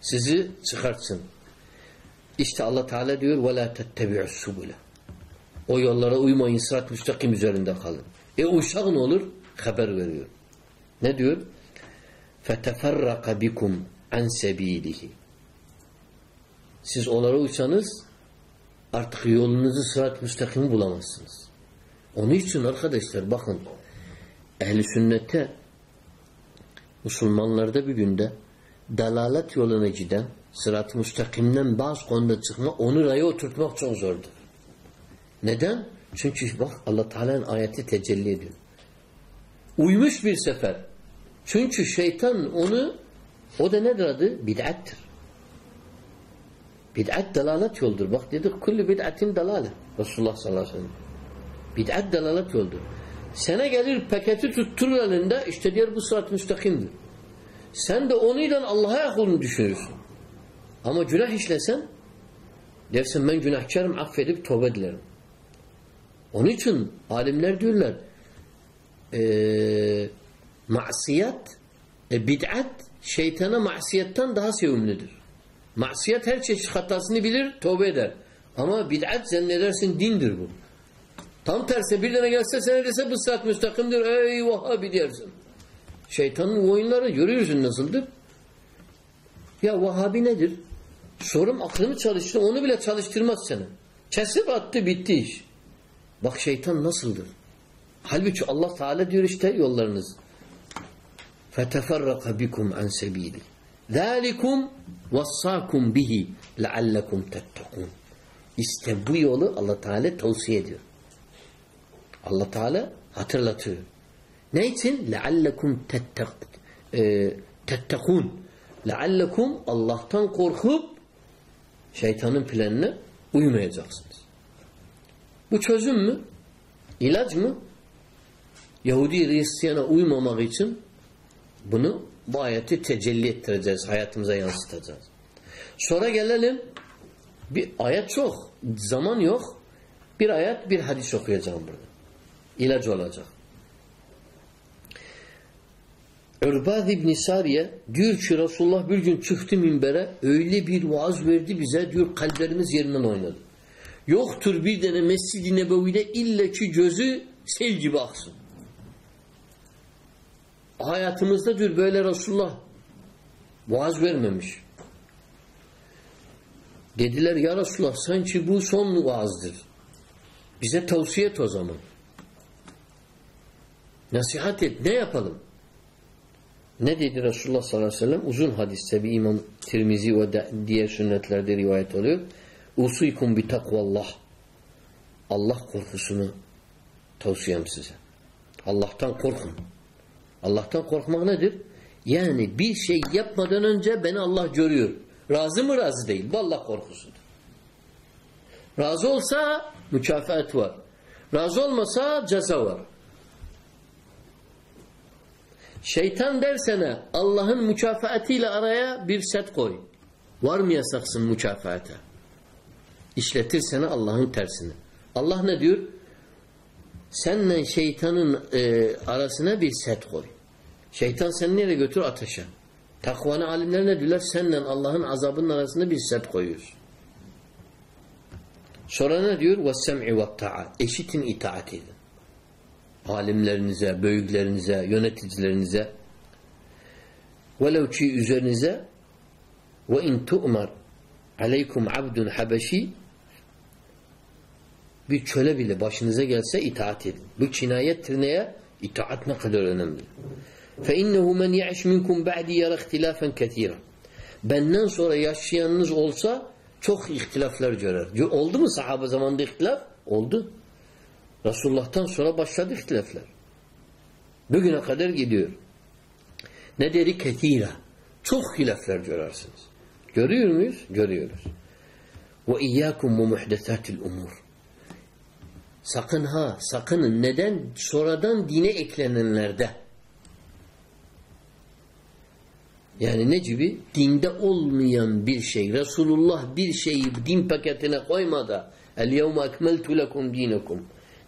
Sizi çıkartsın. İşte Allah Teala diyor وَلَا تَتَّبِعُ السُّبُلَ O yollara uymayın sırat müstakim üzerinde kalın. E uşak ne olur? Haber veriyor. Ne diyor? فَتَفَرَّقَ بِكُمْ عَنْ سَب۪يلِهِ Siz onlara uysanız artık yolunuzu sırat müstakim bulamazsınız. Onun için arkadaşlar bakın ehli sünnette Müslümanlarda bir günde dalalet yoluna giden sırat-ı müstakimden bazı konuda çıkma onu raya oturtmak çok zordur. Neden? Çünkü bak Allah Teala'nın ayeti tecelli ediyor. Uymuş bir sefer. çünkü şeytan onu o da nedir adı? Bid'attir. Bid'at dalalet yoldur. Bak dedik kullu bid'atin dalalet. Resulullah sallallahu aleyhi ve sellem. Bid'at dalalet yoldur. Sana gelir paketi tutturur elinde işte diyor bu sırat müstakimdir. Sen de onuyla Allah'a yakın düşünürsün. Ama günah işlesen dersin ben günahkarım affedip tövbe dilerim. Onun için alimler diyorlar e, masiyet e, bid'at şeytana masiyetten daha sevimlidir. Masiyet her çeşit hatasını bilir, tövbe eder. Ama bid'at zannedersin dindir bu. Tam tersi bir tane gelse sana dese bu saat müstakimdir. Ey Vahhabi dersin. Şeytanın oyunları görüyorsun nasıldır? Ya Vahhabi nedir? Sorum aklını çalıştı. Onu bile çalıştırmaz seni. Kesip attı bitti iş. Bak şeytan nasıldır? Halbuki Allah Teala diyor işte yollarınız. فَتَفَرَّقَ بِكُمْ عَنْ سَب۪يلِ ذَٰلِكُمْ وَصَّاكُمْ بِهِ لَعَلَّكُمْ تَتَّقُونَ İşte bu yolu Allah Teala tavsiye ediyor. Allah Teala hatırlatıyor. Ne için? لَعَلَّكُمْ تَتَّقُونَ لَعَلَّكُمْ Allah'tan korkup şeytanın planına uymayacaksınız. Bu çözüm mü? İlaç mı? Yahudi Hristiyana uymamak için bunu bu ayeti tecelli ettireceğiz. Hayatımıza yansıtacağız. Sonra gelelim bir ayet çok. Zaman yok. Bir ayet bir hadis okuyacağım burada. İlaç olacak. Ürbad İbn Sariye diyor ki Resulullah bir gün çıktı minbere öyle bir vaaz verdi bize diyor kalplerimiz yerinden oynadı. Yoktur bir tane Mescid-i Nebevi'de illa ki gözü sel gibi aksın. Hayatımızda diyor böyle Resulullah vaaz vermemiş. Dediler ya Resulullah sanki bu son vaazdır. Bize tavsiye et o zaman. Nasihat et. Ne yapalım? Ne dedi Resulullah sallallahu aleyhi ve sellem? Uzun hadiste bir İmam Tirmizi ve diğer sünnetlerde rivayet oluyor. Usuikum bi takvallah. Allah korkusunu tavsiyem size. Allah'tan korkun. Allah'tan korkmak nedir? Yani bir şey yapmadan önce beni Allah görüyor. Razı mı razı değil. Bu Allah korkusudur. Razı olsa mükafat var. Razı olmasa ceza var. Şeytan dersene Allah'ın mükafatıyla araya bir set koy. Var mı yasaksın mükafata? İşletirsene Allah'ın tersini. Allah ne diyor? Senle şeytanın e, arasına bir set koy. Şeytan seni nereye götür? Ateşe. Takvanı alimler ne diyorlar? Senle Allah'ın azabının arasında bir set koyuyorsun. Sonra ne diyor? وَالسَّمْعِ وَالطَّعَى Eşitin itaat edin. Alimlerinize, büyüklerinize, yöneticilerinize velev ki üzerinize ve in tu'mar aleykum abdun habeşi Bir çöle bile başınıza gelse itaat edin. Bu kinayettir neye? İtaat ne kadar önemli. فَاِنَّهُ مَنْ يَعِشْ مِنْكُمْ بَعْدِ يَرَ اخْتِلَافًا كَثِيرًا Benden sonra yaşayanınız olsa çok ihtilaflar görer. Oldu mu sahabe zamanında ihtilaf? Oldu. Resulullah'tan sonra başladı ihtilaflar. Bugüne kadar gidiyor. Ne dedi? Ketira. Çok hilaflar görürsünüz. Görüyor muyuz? Görüyoruz. Ve iyyakum bu muhdesatil umur. Sakın ha, sakının neden? Sonradan dine eklenenlerde. Yani ne gibi? Dinde olmayan bir şey. Resulullah bir şeyi din paketine koymadı. El yevme ekmeltu lekum dinekum.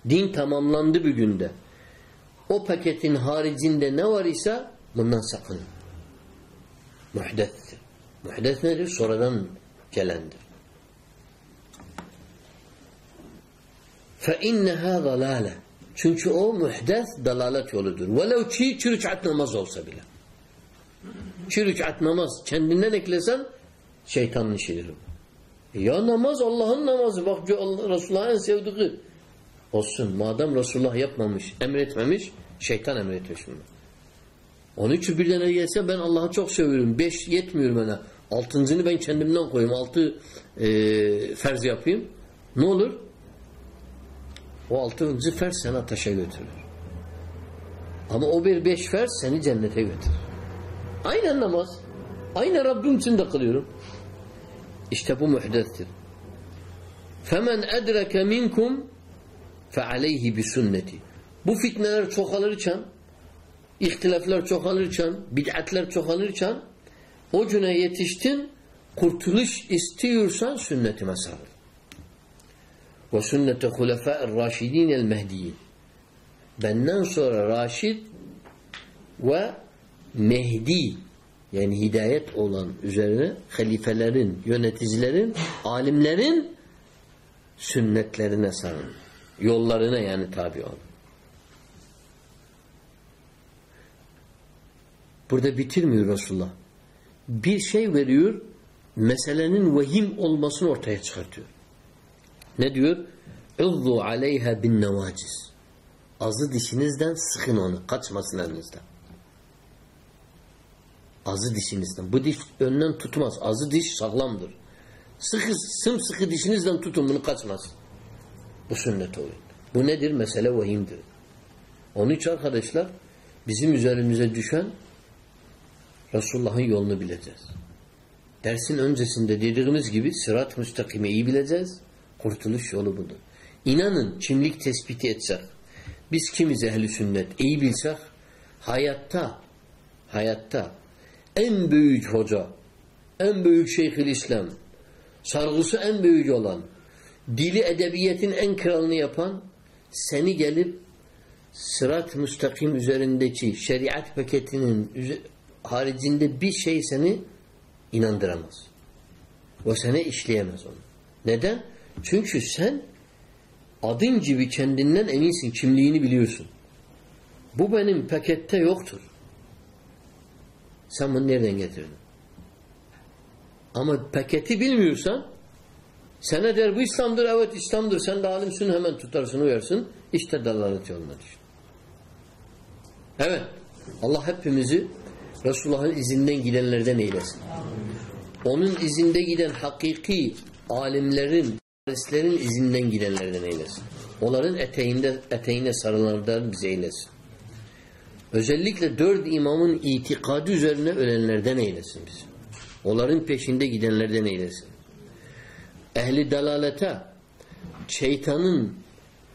Din tamamlandı bir günde. O paketin haricinde ne var ise bundan sakının. Muhdettir. Muhdet nedir? Sonradan gelendir. فَاِنَّهَا ضَلَالَ Çünkü o muhdet dalalet yoludur. Velev çiğ çürüçat namaz olsa bile. Çürüçat namaz kendinden eklesen şeytanın işidir. Ya namaz Allah'ın namazı. Bak Resulullah'ın en sevdiği. Olsun. Madem Resulullah yapmamış, emretmemiş, şeytan emretmiş bunu. Onun için bir tane gelse ben Allah'ı çok seviyorum. Beş yetmiyor bana. Altıncını ben kendimden koyayım. Altı e, ferz yapayım. Ne olur? O altıncı ferz seni ateşe götürür. Ama o bir beş ferz seni cennete götürür. Aynen namaz. Aynen Rabbim için de kılıyorum. İşte bu muhdettir. فَمَنْ اَدْرَكَ مِنْكُمْ فَعَلَيْهِ بِسُنَّتِ Bu fitneler çoğalırken, ihtilaflar çoğalırken, bid'atler çoğalırken o güne yetiştin, kurtuluş istiyorsan sünnetime sarıl. Ve sünnete hulefâ'ir raşidîn el mehdiyin. Benden sonra Raşid ve Mehdi yani hidayet olan üzerine halifelerin, yöneticilerin, alimlerin sünnetlerine sarın. Yollarına yani tabi olun. Burada bitirmiyor Resulullah. Bir şey veriyor, meselenin vehim olmasını ortaya çıkartıyor. Ne diyor? Uzzu aleyha bin nevaciz. Azı dişinizden sıkın onu. Kaçmasın elinizden. Azı dişinizden. Bu diş önden tutmaz. Azı diş sağlamdır. Sıkı, sımsıkı dişinizden tutun bunu kaçmasın. Bu sünnet oyun. Bu nedir? Mesele vehimdir. Onun için arkadaşlar bizim üzerimize düşen Resulullah'ın yolunu bileceğiz. Dersin öncesinde dediğimiz gibi sırat müstakimi iyi bileceğiz. Kurtuluş yolu budur. İnanın kimlik tespiti etsek, biz kimiz ehli sünnet iyi bilsek, hayatta hayatta en büyük hoca, en büyük şeyhül İslam, sargısı en büyük olan, dili edebiyetin en kralını yapan, seni gelip sırat müstakim üzerindeki şeriat paketinin haricinde bir şey seni inandıramaz. Ve seni işleyemez onu. Neden? Çünkü sen adın gibi kendinden eminsin, kimliğini biliyorsun. Bu benim pakette yoktur. Sen bunu nereden getirdin? Ama paketi bilmiyorsan sana der bu İslam'dır, evet İslam'dır. Sen de alimsin hemen tutarsın, uyarsın. İşte dalalet yoluna düştün. Evet. Allah hepimizi Resulullah'ın izinden gidenlerden eylesin. Onun izinde giden hakiki alimlerin, harislerin izinden gidenlerden eylesin. Onların eteğinde, eteğine sarılanlardan bize eylesin. Özellikle dört imamın itikadı üzerine ölenlerden eylesin bizi. Onların peşinde gidenlerden eylesin. Ehli dalalete, şeytanın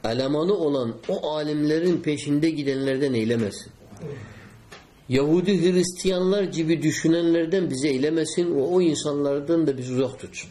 elemanı olan o alimlerin peşinde gidenlerden eylemesin. Yahudi Hristiyanlar gibi düşünenlerden bize eylemesin ve o insanlardan da bizi uzak tutsun.